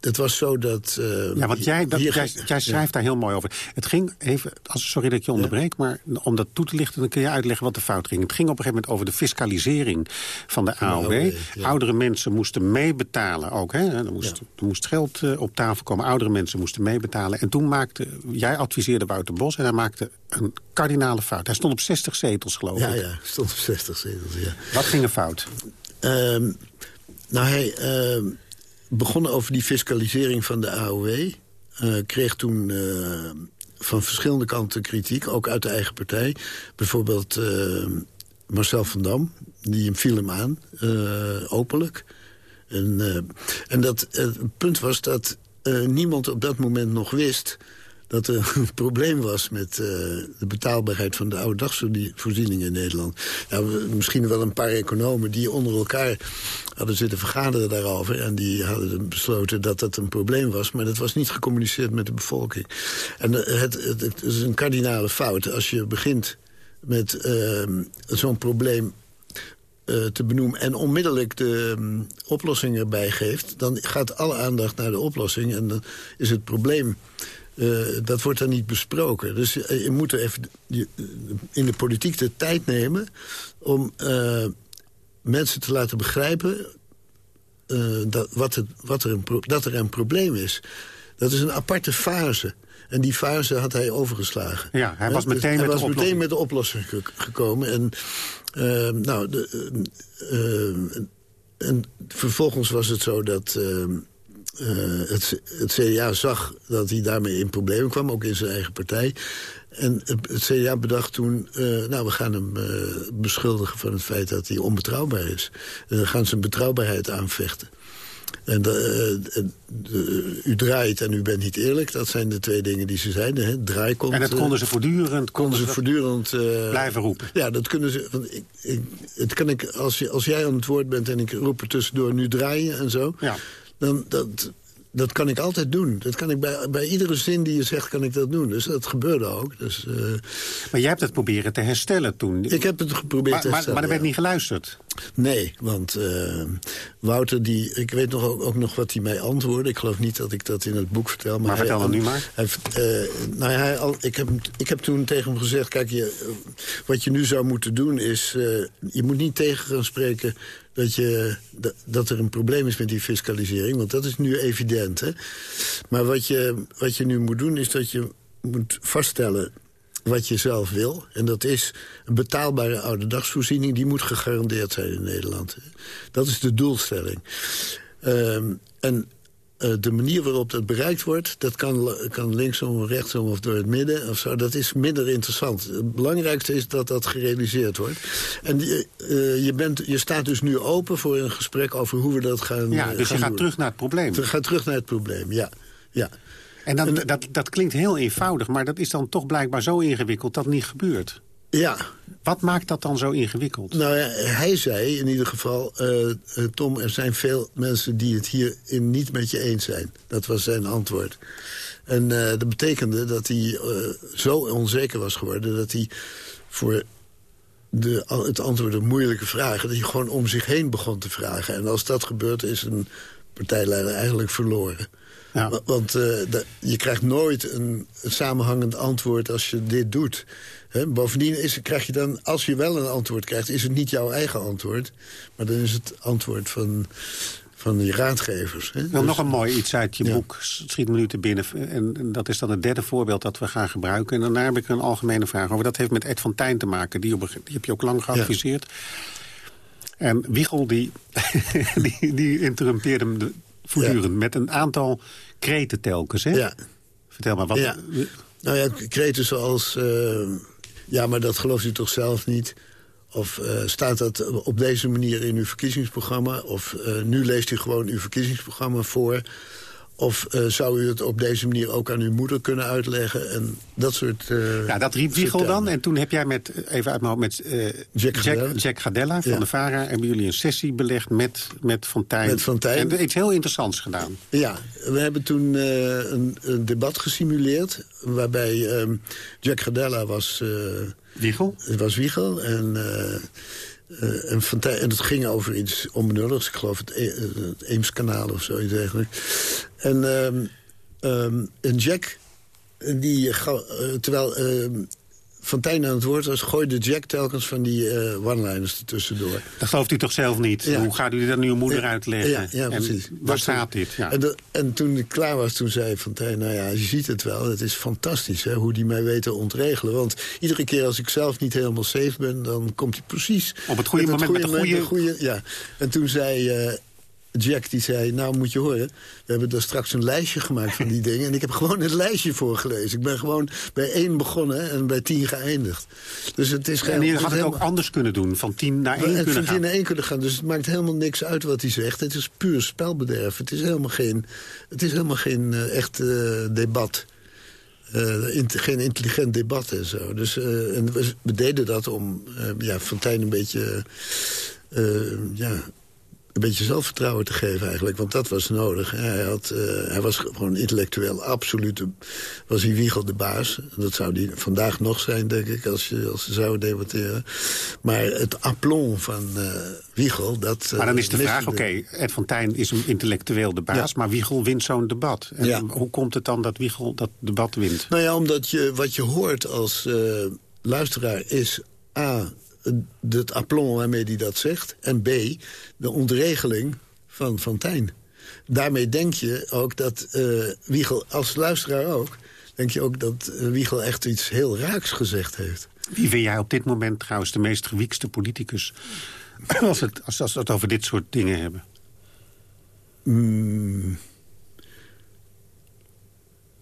het was zo dat... Uh, ja, want jij, dat, jij, jij, schrijft daar heel mooi over. Het ging even, als, sorry dat ik je onderbreek... maar om dat toe te lichten, dan kun je uitleggen wat de fout ging. Het ging op een gegeven moment over de fiscalisering van de AOW. Oudere mensen moesten meebetalen ook. Hè? Er, moest, er moest geld uh, op tafel komen. Oudere mensen moesten meebetalen. En toen maakte, jij adviseerde Wouter Bos... en hij maakte een kardinale fout. Hij stond op 60 zetels, geloof ja, ik. Ja, stond op 60 zetels, ja. Wat ging er fout? Um, nou, hij... Uh, begonnen over die fiscalisering van de AOW. Eh, kreeg toen uh, van verschillende kanten kritiek, ook uit de eigen partij. Bijvoorbeeld uh, Marcel van Dam, die viel hem aan, openlijk. En, en dat, het punt was dat niemand op dat moment nog wist dat er een probleem was met uh, de betaalbaarheid van de oude dagsvoorzieningen in Nederland. Misschien wel een paar economen die onder elkaar hadden zitten vergaderen daarover. En die hadden besloten dat dat een probleem was. Maar dat was niet gecommuniceerd met de bevolking. En uh, het, het, is een kardinale fout. Als je begint met uh, zo'n probleem te benoemen... en onmiddellijk de um, oplossing erbij geeft... dan gaat alle aandacht naar de oplossing. En dan is het probleem uh, dat wordt dan niet besproken. Dus uh, je moet er even je, in de politiek de tijd nemen... om uh, mensen te laten begrijpen dat, wat het, wat er een dat er een probleem is. Dat is een aparte fase. En die fase had hij overgeslagen. Ja, hij was meteen, dus met, hij de was meteen met de oplossing gekomen. En, nou, de, en vervolgens was het zo dat uh, het, het, CDA zag dat hij daarmee in problemen kwam, ook in zijn eigen partij. En het, CDA bedacht toen, uh, nou, we gaan hem uh, beschuldigen van het feit dat hij onbetrouwbaar is. En dan gaan zijn betrouwbaarheid aanvechten. En de, u draait en u bent niet eerlijk. Dat zijn de twee dingen die ze zeiden. Hè. Draai komt, en dat konden ze voortdurend, konden ze voortdurend blijven roepen. Ja, dat kunnen ze. Want ik, ik, het kan ik, als, als jij aan het woord bent en ik roep er tussendoor nu draaien en zo... Ja dan, dat, dat kan ik altijd doen. Dat kan ik bij, bij iedere zin die je zegt, kan ik dat doen. Dus dat gebeurde ook. Dus, uh... Maar jij hebt het proberen te herstellen toen. Ik heb het geprobeerd maar, te herstellen, Maar, maar er werd niet geluisterd? Nee, want uh, Wouter, die, ik weet nog, ook, ook, nog wat hij mij antwoordde. Ik geloof niet dat ik dat in het boek vertel. Maar, maar vertel dan nu maar. Hij, uh, nou, hij, al, ik, heb, ik heb toen tegen hem gezegd... kijk, je, wat je nu zou moeten doen is... je moet niet tegen gaan spreken dat, je, dat er een probleem is met die fiscalisering. Want dat is nu evident. Hè? Maar wat je, wat je nu moet doen is dat je moet vaststellen wat je zelf wil. En dat is een betaalbare ouderdagsvoorziening... die moet gegarandeerd zijn in Nederland. Dat is de doelstelling. Um, en uh, de manier waarop dat bereikt wordt... dat kan, kan linksom of rechtsom of door het midden of zo... dat is minder interessant. Het belangrijkste is dat dat gerealiseerd wordt. En die, uh, je, bent, je staat dus nu open voor een gesprek over hoe we dat gaan Ja, dus gaan je gaat doen. terug naar het probleem. Je gaat terug naar het probleem, ja. ja. En, dan, en dat, dat klinkt heel eenvoudig, maar dat is dan toch blijkbaar zo ingewikkeld dat het niet gebeurt. Ja. Wat maakt dat dan zo ingewikkeld? Nou ja, hij zei in ieder geval... Uh, Tom, er zijn veel mensen die het hierin niet met je eens zijn. Dat was zijn antwoord. En uh, dat betekende dat hij uh, zo onzeker was geworden... dat hij voor de, het antwoord op moeilijke vragen... dat hij gewoon om zich heen begon te vragen. En als dat gebeurt, is een partijleider eigenlijk verloren. Ja. Want je krijgt nooit een, een, samenhangend antwoord als je dit doet. He, bovendien is, krijg je dan, als je wel een antwoord krijgt... is het niet jouw eigen antwoord, maar dan is het antwoord van, van die raadgevers. He. Wel dus, nog een mooi iets uit je ja. boek, schiet me nu te binnen. En, en, dat is dan het derde voorbeeld dat we gaan gebruiken. En daarna heb ik een algemene vraag over. Dat heeft met Ed van Tijn te maken. Die, op, die heb je ook lang geadviseerd. Ja. En Wiegel, die, die, die interrumpeerde hem voortdurend... Ja. met een aantal kreten telkens, hè? Ja. Vertel maar, wat... Nou ja, kreten zoals... Uh, ja, maar dat gelooft u toch zelf niet? Of uh, staat dat op deze manier in uw verkiezingsprogramma? Of uh, nu leest u gewoon uw verkiezingsprogramma voor? Of eh, zou u het op deze manier ook aan uw moeder kunnen uitleggen? En dat soort... Uh, ja, dat riep Wiegel dan. En toen heb jij met, even uit mijn hoofd, met uh, Jack, Jack, Jack, Gadella van de VARA... hebben jullie een sessie belegd met, met Fontijn. Met Fontijn. En iets heel interessants gedaan. Ja, we hebben toen een, een, debat gesimuleerd... waarbij ehm, Jack Gadella was... Wiegel? was Wiegel en... Uh, en, en het ging over iets onbenulligs. Ik geloof het, e het Eemskanaal of zoiets eigenlijk. En, um, um, en Jack, die, uh, terwijl uh, Fontijn aan het woord was... gooide Jack telkens van die uh, one-liners ertussendoor. Dat gelooft u toch zelf niet? Hoe gaat u dit aan uw moeder uitleggen? Ja, ja precies. En waar staat dit? Ja. En, en, toen ik klaar was, toen zei Fontijn... nou ja, je ziet het wel, het is fantastisch hè, hoe die mij weten te ontregelen. Want iedere keer als ik zelf niet helemaal safe ben... dan komt hij precies... Op het goede moment, met de goede... goede... Ja. En toen zei... Uh, Jack die zei, nou moet je horen... we hebben er straks een lijstje gemaakt van die dingen... en ik heb gewoon het lijstje voorgelezen. Ik ben gewoon bij één begonnen en bij tien geëindigd. Dus het is geen... En je had het helemaal... ook anders kunnen doen, van tien naar één kunnen van gaan. Van tien naar één kunnen gaan, dus het maakt helemaal niks uit wat hij zegt. Het is puur spelbederf. Het is helemaal geen, het is helemaal geen uh, echt uh, debat. Uh, in, geen intelligent debat en zo. Dus, en we, we, deden dat om ja, Fontijn een beetje... ja, een beetje zelfvertrouwen te geven eigenlijk. Want dat was nodig. Hij, had, uh, hij was gewoon intellectueel absoluut... was hij Wiegel de baas. Dat zou hij vandaag nog zijn, denk ik, als, je, als ze zouden debatteren. Maar het aplomb van uh, Wiegel, dat... Uh, maar dan is de vraag, oké, okay, Ed Fontijn is een intellectueel de baas... Ja. maar Wiegel wint zo'n debat. En ja. Hoe komt het dan dat Wiegel dat debat wint? Nou ja, omdat je, wat je hoort als luisteraar is... A, het aplomb waarmee hij dat zegt. En B, de ontregeling van Fontijn. Daarmee denk je ook dat uh, Wiegel, als luisteraar ook... denk je ook dat uh, Wiegel echt iets heel raaks gezegd heeft. Wie vind jij op dit moment trouwens de meest gewiekste politicus... als, het, als, als we het over dit soort dingen hebben? Mm.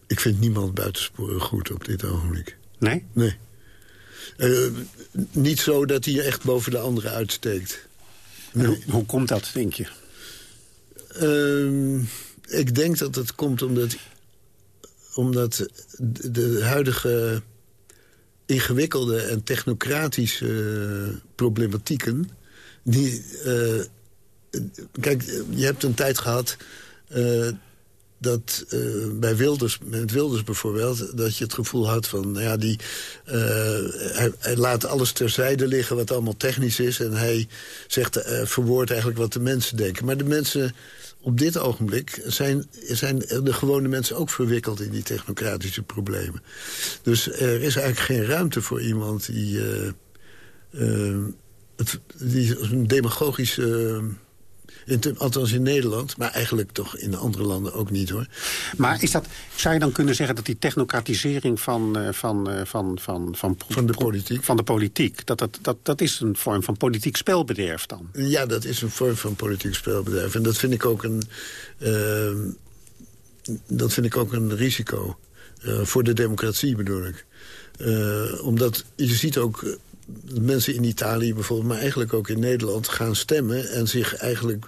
Ik vind niemand buitensporig goed op dit ogenblik. Nee? Nee. Uh, niet zo dat hij echt boven de anderen uitsteekt. Nee. Hoe, hoe, komt dat, denk je? Uh, ik denk dat het komt omdat, omdat de huidige ingewikkelde en technocratische problematieken... Die, uh, kijk, je hebt een tijd gehad... Dat uh, bij Wilders, met Wilders bijvoorbeeld... dat je het gevoel had van, nou ja, die, uh, hij, laat alles terzijde liggen... wat allemaal technisch is. En hij zegt, uh, verwoordt eigenlijk wat de mensen denken. Maar de mensen op dit ogenblik zijn, zijn de gewone mensen ook verwikkeld... in die technocratische problemen. Dus er is eigenlijk geen ruimte voor iemand die... die een demagogische althans in Nederland, maar eigenlijk toch in andere landen ook niet hoor. Maar is dat, zou je dan kunnen zeggen dat die technocratisering van, uh, van, uh, van, van, van, van, de politiek, van de politiek dat, dat, dat, dat is een vorm van politiek spelbederf dan? Ja, dat is een vorm van politiek spelbederf. En dat vind ik ook een, uh, dat vind ik ook een risico. Uh, voor de democratie bedoel ik. omdat je ziet ook mensen in Italië bijvoorbeeld, maar eigenlijk ook in Nederland... gaan stemmen en zich eigenlijk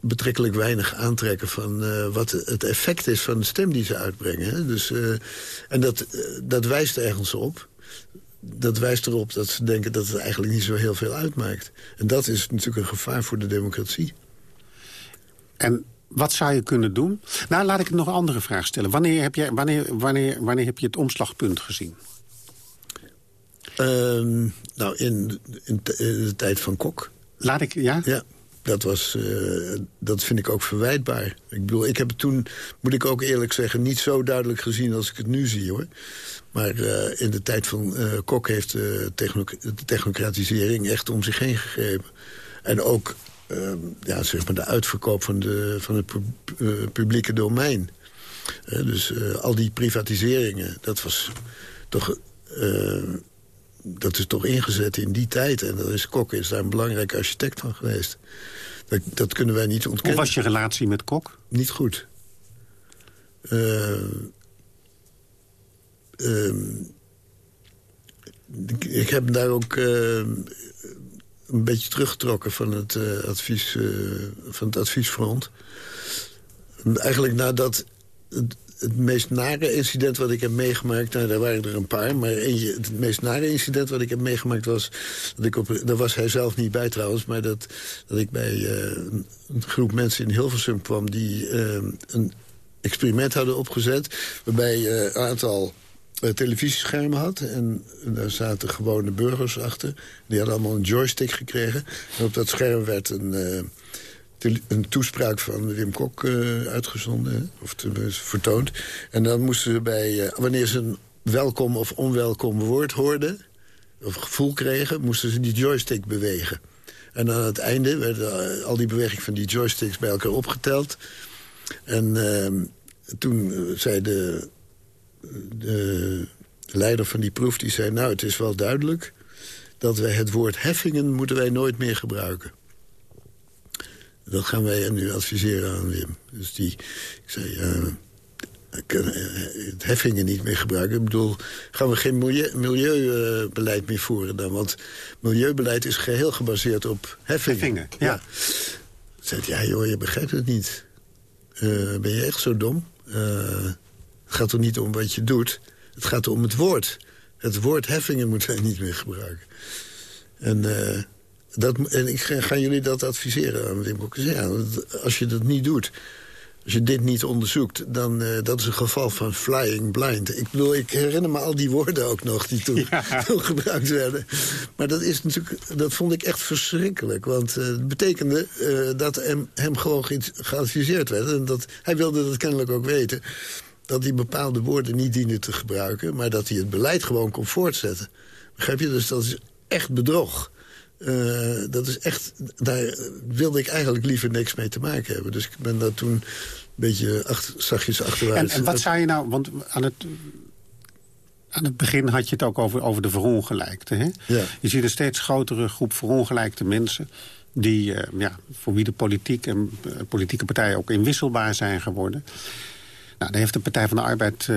betrekkelijk weinig aantrekken van uh, wat het effect is van de stem die ze uitbrengen. Dus, uh, en dat, uh, dat wijst ergens op. Dat wijst erop dat ze denken dat het eigenlijk niet zo heel veel uitmaakt. En dat is natuurlijk een gevaar voor de democratie. En wat zou je kunnen doen? Nou, laat ik nog een andere vraag stellen. Wanneer heb, jij, wanneer, wanneer, wanneer heb je het omslagpunt gezien? Uh, nou, in, in, de tijd van Kok. Laat ik, ja? Ja, dat, was, uh, dat vind ik ook verwijtbaar. Ik bedoel, ik heb het toen, moet ik ook eerlijk zeggen... niet zo duidelijk gezien als ik het nu zie, hoor. Maar uh, in de tijd van uh, Kok heeft techno de technocratisering echt om zich heen gegrepen. En ook ehm, ja, zeg maar de uitverkoop van, de, van het pu publieke domein. dus al die privatiseringen, dat was toch dat is toch ingezet in die tijd. En dat is, Kok is daar een belangrijke architect van geweest. Dat, dat kunnen wij niet ontkennen. Hoe was je relatie met Kok? Niet goed. Uh, uh, ik, ik, heb daar ook uh, een beetje teruggetrokken van het, advies, van het adviesfront. eigenlijk nadat het, het meest nare incident wat ik heb meegemaakt... Nou, daar waren er een paar, maar eentje, het meest nare incident wat ik heb meegemaakt was... Dat ik op, daar was hij zelf niet bij trouwens, maar dat, dat ik bij uh, een groep mensen in Hilversum kwam... die uh, een experiment hadden opgezet, waarbij uh, een aantal televisieschermen had. En daar zaten gewone burgers achter. Die hadden allemaal een joystick gekregen. En op dat scherm werd een, een toespraak van Wim Kok uh, uitgezonden. Of tenminste vertoond. En dan moesten ze bij... wanneer ze een welkom of onwelkom woord hoorden... of gevoel kregen, moesten ze die joystick bewegen. En aan het einde werden al die bewegingen van die joysticks bij elkaar opgeteld. En ehm, toen zei de de leider van die proef die zei... nou, het is wel duidelijk dat wij het woord heffingen moeten wij nooit meer gebruiken. Dat gaan wij nu adviseren aan Wim. Dus die, ik zei, uh, het heffingen niet meer gebruiken. Ik bedoel, gaan we geen milieu, milieubeleid meer voeren dan? Want milieubeleid is geheel gebaseerd op heffingen. heffingen ja. ja. Zei ja joh, je begrijpt het niet. Uh, ben je echt zo dom? Uh, het gaat er niet om wat je doet. Het gaat om het woord. Het woord heffingen moeten wij niet meer gebruiken. En, uh, dat, en ik ga, ga, jullie dat adviseren aan Wim Ja, als je dat niet doet, als je dit niet onderzoekt... dan uh, dat is een geval van flying blind. Ik bedoel, ik herinner me al die woorden ook nog die toen, ja. toen gebruikt werden. Maar dat, is natuurlijk, dat vond ik echt verschrikkelijk. Want uh, het betekende dat hem, hem gewoon geadviseerd werd. En dat, hij wilde dat kennelijk ook weten dat hij bepaalde woorden niet diende te gebruiken... maar dat hij het beleid gewoon kon voortzetten. Begrijp je? Dus dat is echt bedrog. Uh, dat is echt, daar wilde ik eigenlijk liever niks mee te maken hebben. Dus ik ben daar toen een beetje achter, zachtjes achteruit. En, en wat zou je nou, want aan het, aan het begin had je het ook over, over de verongelijkte. Hè? Ja. Je ziet een steeds grotere groep verongelijkte mensen... Die, uh, ja, voor wie de politiek en uh, politieke partijen ook inwisselbaar zijn geworden. Nou, daar heeft de Partij van de Arbeid,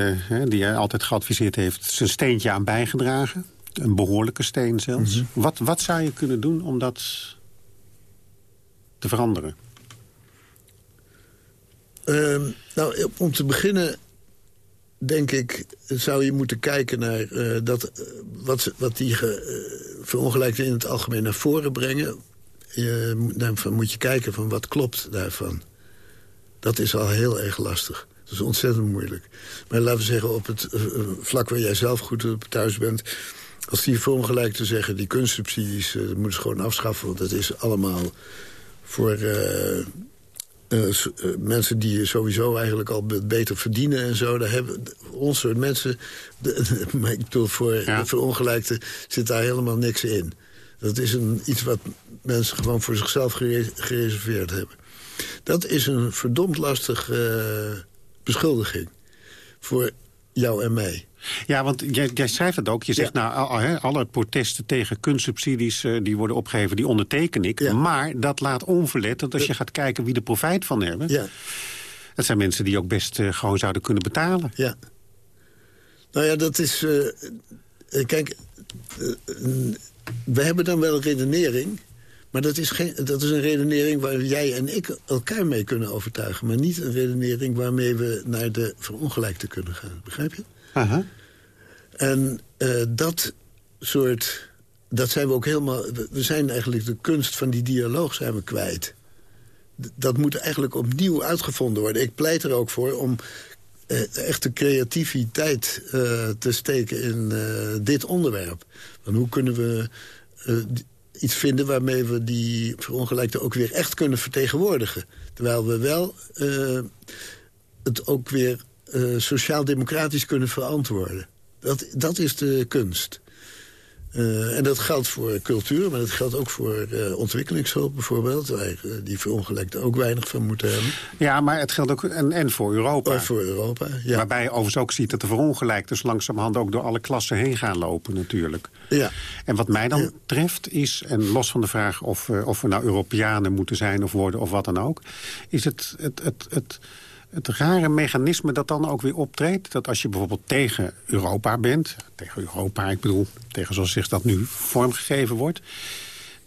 die hij altijd geadviseerd heeft... zijn steentje aan bijgedragen. Een behoorlijke steen zelfs. Mm -hmm. wat, wat zou je kunnen doen om dat te veranderen? Uh, nou, om te beginnen denk ik, zou je moeten kijken naar uh, dat, uh, wat, wat die uh, verongelijkten in het algemeen naar voren brengen. Je, daarvan moet je kijken van wat klopt daarvan. Dat is al heel erg lastig. Dat is ontzettend moeilijk. Maar laten we zeggen, op het uh, vlak waar jij zelf goed op thuis bent... als die verongelijk te zeggen, die kunstsubsidies... Uh, moeten ze gewoon afschaffen, want dat is allemaal voor... Uh, mensen die sowieso eigenlijk al beter verdienen en zo. Daar hebben ons soort mensen, de, maar ik bedoel, voor ja. verongelijkte zit daar helemaal niks in. Dat is een, iets wat mensen gewoon voor zichzelf gere gereserveerd hebben. Dat is een verdomd lastig beschuldiging voor jou en mij. Ja, want jij, jij schrijft het ook. Je zegt, ja. nou, alle protesten tegen kunstsubsidies uh, die worden opgegeven, die onderteken ik. Ja. Maar dat laat onverlet dat als je gaat kijken wie er profijt van hebben... Ja. dat zijn mensen die ook best uh, gewoon zouden kunnen betalen. Ja. Nou ja, dat is... Uh, kijk, we hebben dan wel een redenering... Maar dat is, geen, dat is een redenering waar jij en ik elkaar mee kunnen overtuigen. Maar niet een redenering waarmee we naar de verongelijkte kunnen gaan. Begrijp je? Aha. En uh, dat soort... Dat zijn we ook helemaal... We zijn eigenlijk de kunst van die dialoog zijn we kwijt. Dat moet eigenlijk opnieuw uitgevonden worden. Ik pleit er ook voor om uh, echte creativiteit uh, te steken in dit onderwerp. Want hoe kunnen we iets vinden waarmee we die verongelijkte ook weer echt kunnen vertegenwoordigen. Terwijl we wel het ook weer uh, sociaal-democratisch kunnen verantwoorden. Dat, dat is de kunst. Uh, en dat geldt voor cultuur, maar dat geldt ook voor uh, ontwikkelingshulp bijvoorbeeld... waar uh, die verongelijkten ook weinig van moeten hebben. Ja, maar het geldt ook en, en voor Europa. Oh, voor Europa, ja. Waarbij je overigens ook ziet dat de verongelijkten... dus langzamerhand ook door alle klassen heen gaan lopen natuurlijk. Ja. En wat mij dan ja. treft is, en los van de vraag of, of we nou Europeanen moeten zijn of worden... of wat dan ook, is het... het, het, het het rare mechanisme dat dan ook weer optreedt... dat als je bijvoorbeeld tegen Europa bent... tegen Europa, ik bedoel, tegen zoals zich dat nu vormgegeven wordt...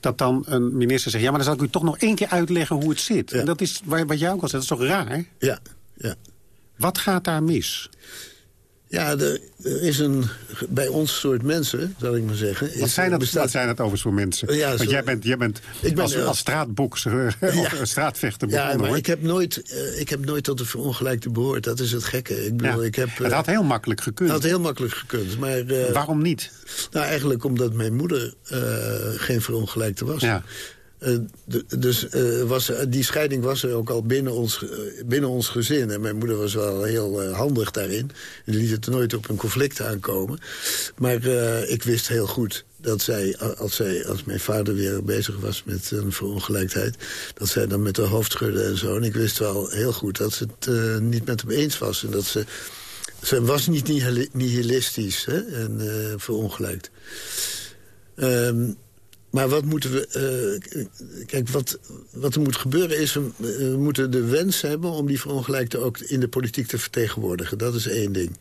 dat dan een minister zegt... ja, maar dan zal ik u toch nog één keer uitleggen hoe het zit. En dat is wat jij ook al zegt, dat is toch raar? Ja, ja. Wat gaat daar mis? Ja, er, er, is een, bij ons soort mensen, zal ik maar zeggen... Wat zijn dat, bestaat... wat zijn dat over soort mensen? Ja, Want jij bent, jij bent ik ben, als, als straatbokser, ja, straatvechter begonnen. Ja, maar ik heb, nooit, uh, ik heb nooit tot de verongelijkde behoord. Dat is het gekke. Ik bedoel, ja, ik heb, uh, het had heel makkelijk gekund. Het had heel makkelijk gekund. Maar, uh, Waarom niet? Nou, eigenlijk omdat mijn moeder geen verongelijkte was. Ja. Uh, dus uh, was, die scheiding was er ook al binnen ons, binnen ons gezin. En mijn moeder was wel heel handig daarin. Die liet het nooit op een conflict aankomen. Maar ik wist heel goed dat zij als, zij, als mijn vader weer bezig was met een verongelijkheid... dat zij dan met haar hoofd schudde en zo. En ik wist wel heel goed dat ze het niet met hem eens was. En dat ze... Ze was niet nihilistisch hè, en verongelijkt. Um, maar wat moeten we... Uh, kijk, wat, wat er moet gebeuren is... We, moeten de wens hebben om die verongelijkte ook in de politiek te vertegenwoordigen. Dat is één ding.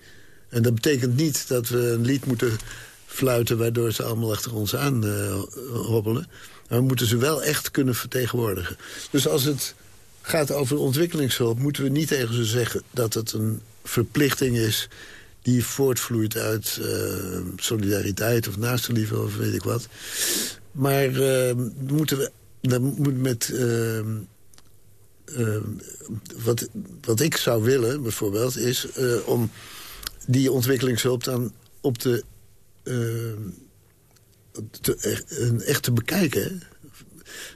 En dat betekent niet dat we een lied moeten fluiten... waardoor ze allemaal achter ons aan uh, hobbelen. Maar we moeten ze wel echt kunnen vertegenwoordigen. Dus als het gaat over ontwikkelingshulp... moeten we niet tegen ze zeggen dat het een verplichting is die voortvloeit uit uh, solidariteit of naastenliefde of weet ik wat. Maar uh, moeten we, dan moet met... Uh, uh, wat, wat ik zou willen, bijvoorbeeld, is uh, om die ontwikkelingshulp dan op de... Te, echt te bekijken,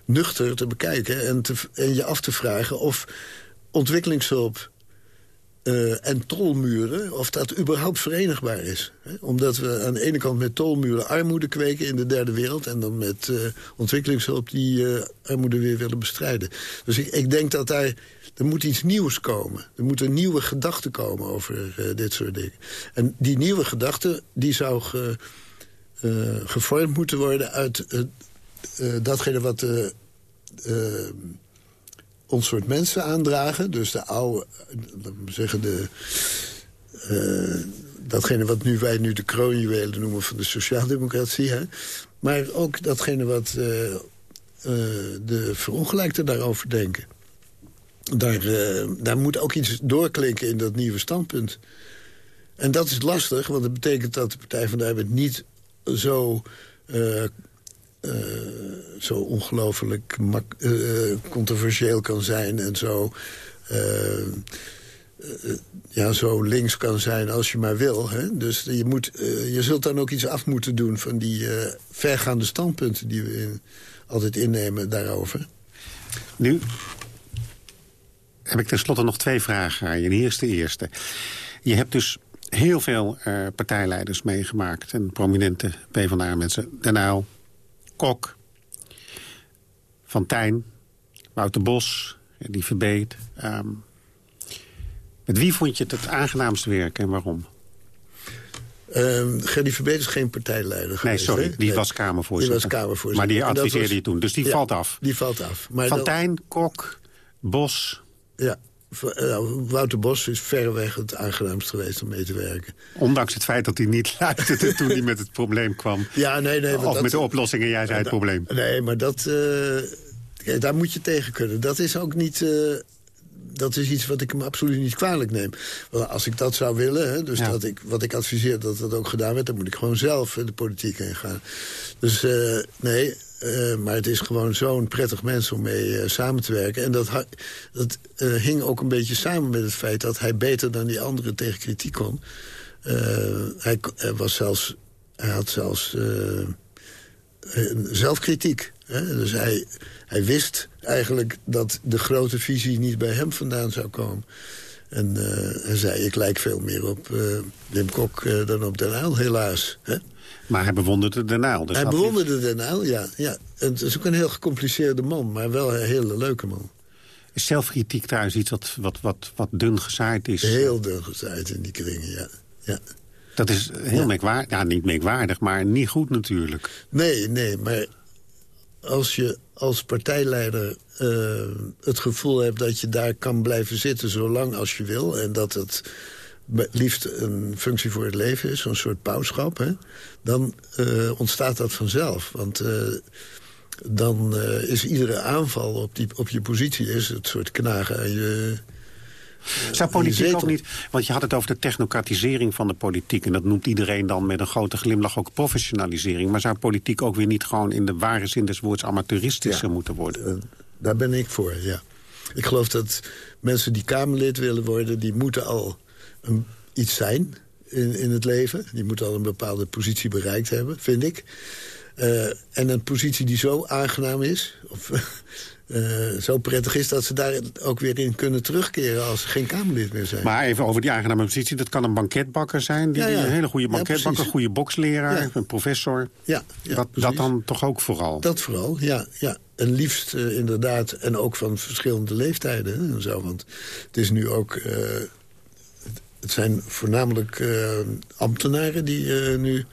nuchter te bekijken... En, te, en je af te vragen of ontwikkelingshulp uh, en tolmuren, of dat überhaupt verenigbaar is. Omdat we aan de ene kant met tolmuren armoede kweken in de derde wereld... en dan met uh, ontwikkelingshulp die uh, armoede weer willen bestrijden. Dus ik, ik, denk dat daar... Er moet iets nieuws komen. Er moeten nieuwe gedachten komen over dit soort dingen. En die nieuwe gedachte die zou ge, gevormd moeten worden uit datgene wat... de ons mensen aandragen. Dus de oude, we zeggen, de, uh, datgene wat nu, wij nu de kroonjuwelen noemen van de sociaaldemocratie. Hè? Maar ook datgene wat uh, de verongelijkten daarover denken. Daar, daar moet ook iets doorklinken in dat nieuwe standpunt. En dat is lastig, want dat betekent dat de Partij van de Arbeid niet zo zo ongelooflijk uh, controversieel kan zijn... en zo, uh, ja, zo links kan zijn als je maar wil. Hè? Dus je, moet, je zult dan ook iets af moeten doen... van die vergaande standpunten die we altijd innemen daarover. Nu heb ik tenslotte nog twee vragen aan je. Hier de eerste. Je hebt dus heel veel partijleiders meegemaakt... en prominente PvdA-mensen. Uyl, Kok, Van Tijn, Wouter Bos, die Verbeet. Um, met wie vond je het het aangenaamste werken en waarom? Um, Gerdy Verbeet is geen partijleider Nee, sorry, die was Kamervoorzitter. Die was Kamervoorzitter. Maar die adviseerde je toen, dus die valt af. Die valt af. Maar Van Tijn, Kok, Bos... Ja, Wouter Bos is verreweg het aangenaamst geweest om mee te werken. Ondanks het feit dat hij niet luisterde toen hij met het probleem kwam. Ja, nee, nee. Of met de oplossingen, jij zei het probleem. Nee, maar dat, uh, daar moet je tegen kunnen. Dat is ook niet... Uh, dat is iets wat ik hem absoluut niet kwalijk neem. Want als ik dat zou willen, hè, dus dat ik, wat ik adviseer dat dat ook gedaan werd... dan moet ik gewoon zelf de politiek heen gaan. Dus uh, nee, uh, maar het is gewoon zo'n prettig mens om mee uh, samen te werken. En dat, dat uh, hing ook een beetje samen met het feit... dat hij beter dan die anderen tegen kritiek kon. hij, was zelfs, hij had zelfs zelfkritiek. Hè? Dus hij, hij wist eigenlijk dat de grote visie niet bij hem vandaan zou komen. En hij zei, ik lijk veel meer op Wim Kok dan op Den Uyl, helaas. Hè? Maar hij bewonderde Den Uyl. Dus hij bewonderde Den Uyl, ja, ja. En het is ook een heel gecompliceerde man, maar wel een hele leuke man. Is zelfkritiek trouwens iets wat, wat, wat, wat dun gezaaid is? Heel dun gezaaid in die kringen, ja. ja. Dat is heel ja. merkwaardig. Ja, niet merkwaardig, maar niet goed natuurlijk. Nee, nee, maar als je als partijleider uh, het gevoel hebt dat je daar kan blijven zitten... zolang als je wil en dat het liefst een functie voor het leven is, zo'n soort pauschap... Hè, dan uh, ontstaat dat vanzelf. Want uh, dan uh, is iedere aanval op, die, op je positie is het soort knagen aan je... Zou politiek ook niet... Want je had het over de technocratisering van de politiek... en dat noemt iedereen dan met een grote glimlach ook professionalisering. Maar zou politiek ook weer niet gewoon in de ware zin des woords amateuristischer moeten worden? Daar ben ik voor, ja. Ik geloof dat mensen die Kamerlid willen worden... die moeten al een, iets zijn in, in het leven. Die moeten al een bepaalde positie bereikt hebben, vind ik. Uh, en een positie die zo aangenaam is... Of, uh, zo prettig is dat ze daar ook weer in kunnen terugkeren... als ze geen Kamerlid meer zijn. Maar even over die aangename positie. Dat kan een banketbakker zijn. Die, ja, ja. Een hele goede banketbakker, goede boksleraar, een professor. Ja, dat, dat, dan toch ook vooral? Dat vooral, ja. ja. En liefst uh, inderdaad, en ook van verschillende leeftijden. en zo, want het is nu ook... Het zijn voornamelijk ambtenaren die nu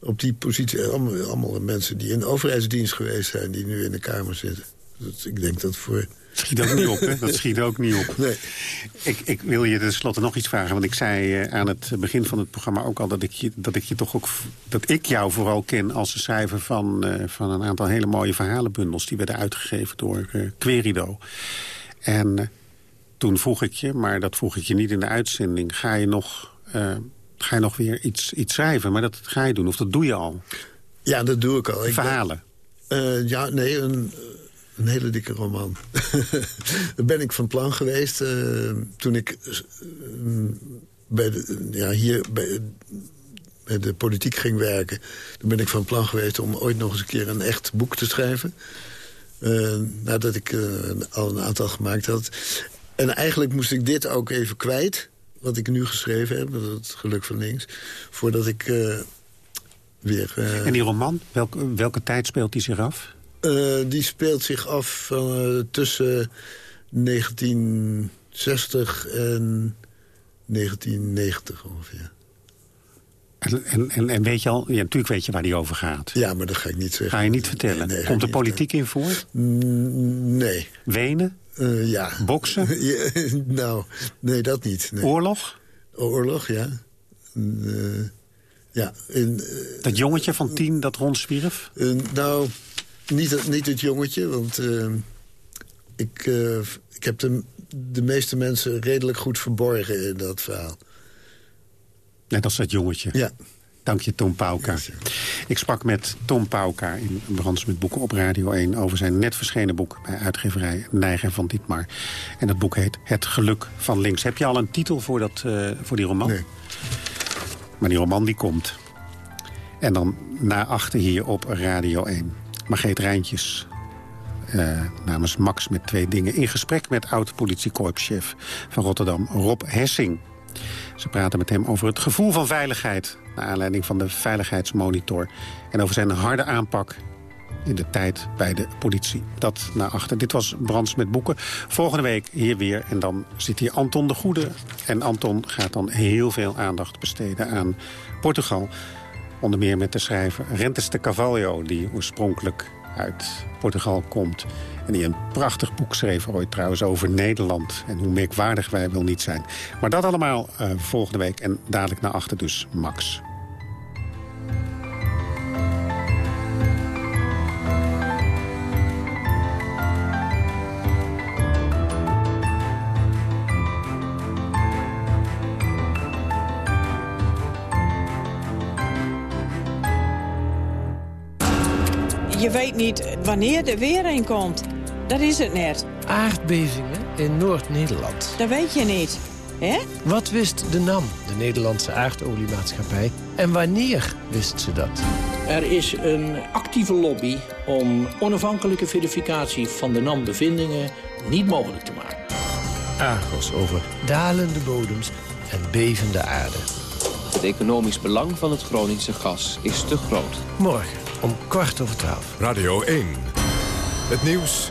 op die positie... Allemaal, allemaal mensen die in overheidsdienst geweest zijn... die nu in de Kamer zitten. Dus ik denk dat voor... Schiet ook niet op, hè? Dat schiet ook niet op. Nee. Ik, ik wil je tenslotte nog iets vragen. Want ik zei eh, aan het begin van het programma ook al... dat ik je, dat ik je toch ook... dat ik jou vooral ken als de schrijver van, uh, van een aantal hele mooie verhalenbundels... die werden uitgegeven door uh, Querido. En toen vroeg ik je, maar dat vroeg ik je niet in de uitzending... ga je nog, ga je nog weer iets, iets schrijven? Maar dat ga je doen, of dat doe je al? Ja, dat doe ik al. Verhalen? Ik ja, nee, een een hele dikke roman. Daar ben ik van plan geweest uh, toen ik bij de, ja, hier bij, bij, de politiek ging werken. Toen ben ik van plan geweest om ooit nog eens een keer een echt boek te schrijven. Uh, nadat ik al een aantal gemaakt had. En eigenlijk moest ik dit ook even kwijt. Wat ik nu geschreven heb, het geluk van links. Voordat ik weer... en die roman, welke, welke tijd speelt die zich af? Uh, die speelt zich af tussen 1960 en 1990 ongeveer. En, en, en, weet je al, ja, natuurlijk weet je waar die over gaat. Ja, maar dat ga ik niet zeggen. Ga je niet vertellen? Nee, nee, Komt er politiek in voor? Nee. Wenen? Uh, ja. Boksen? nou, nee, dat niet. Nee. Oorlog? Oorlog, ja. ja in, dat jongetje van tien dat rondspierf? nou, niet, het, niet het jongetje, want ik, ik heb de, de meeste mensen redelijk goed verborgen in dat verhaal. Net als dat jongetje? Ja. Dank je, Tom Pauka. Ik sprak met Tom Pauka in Brands met Boeken op Radio 1... over zijn net verschenen boek bij uitgeverij Neigen van Dietmar. En dat boek heet Het Geluk van Links. Heb je al een titel voor, dat, uh, voor die roman? Nee. Maar die roman die komt. En dan na achter hier op Radio 1. Margreet Rijntjes uh, namens Max met twee dingen... in gesprek met oud-politiekorpschef van Rotterdam, Rob Hessing. Ze praten met hem over het gevoel van veiligheid... naar aanleiding van de veiligheidsmonitor... en over zijn harde aanpak in de tijd bij de politie. Dat naar achter. Dit was Brands met Boeken. Volgende week hier weer. En dan zit hier Anton de Goede. En Anton gaat dan heel veel aandacht besteden aan Portugal... Onder meer met de schrijver Rentes de Carvalho... die oorspronkelijk uit Portugal komt. En die een prachtig boek schreef ooit trouwens over Nederland. En hoe merkwaardig wij wel niet zijn. Maar dat allemaal uh, volgende week. En dadelijk naar achter dus Max. je weet niet wanneer er weer een komt. Dat is het net. Aardbevingen in Noord-Nederland. Dat weet je niet, hè? Wat wist de NAM, de Nederlandse aardoliemaatschappij... en wanneer wist ze dat? Er is een actieve lobby om onafhankelijke verificatie van de NAM-bevindingen niet mogelijk te maken. Argos over dalende bodems en bevende aarde. Het economisch belang van het Groningse gas is te groot. Morgen om kwart over twaalf. Radio 1. Het nieuws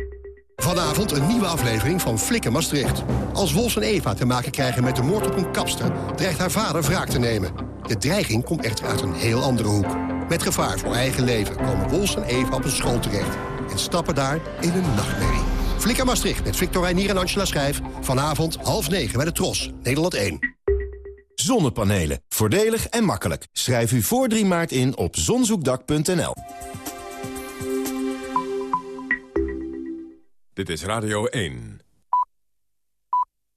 Vanavond een nieuwe aflevering van Flikken Maastricht. Als Wols en Eva te maken krijgen met de moord op een kapster... dreigt haar vader wraak te nemen. De dreiging komt echter uit een heel andere hoek. Met gevaar voor eigen leven komen Wols en Eva op een school terecht... en stappen daar in een nachtmerrie. Flikker Maastricht met Victor Reinier en Angela Schrijf. Vanavond half negen bij de Tros, Nederland 1. Zonnepanelen. Voordelig en makkelijk. Schrijf u voor 3 maart in op zonzoekdak.nl. Dit is Radio 1.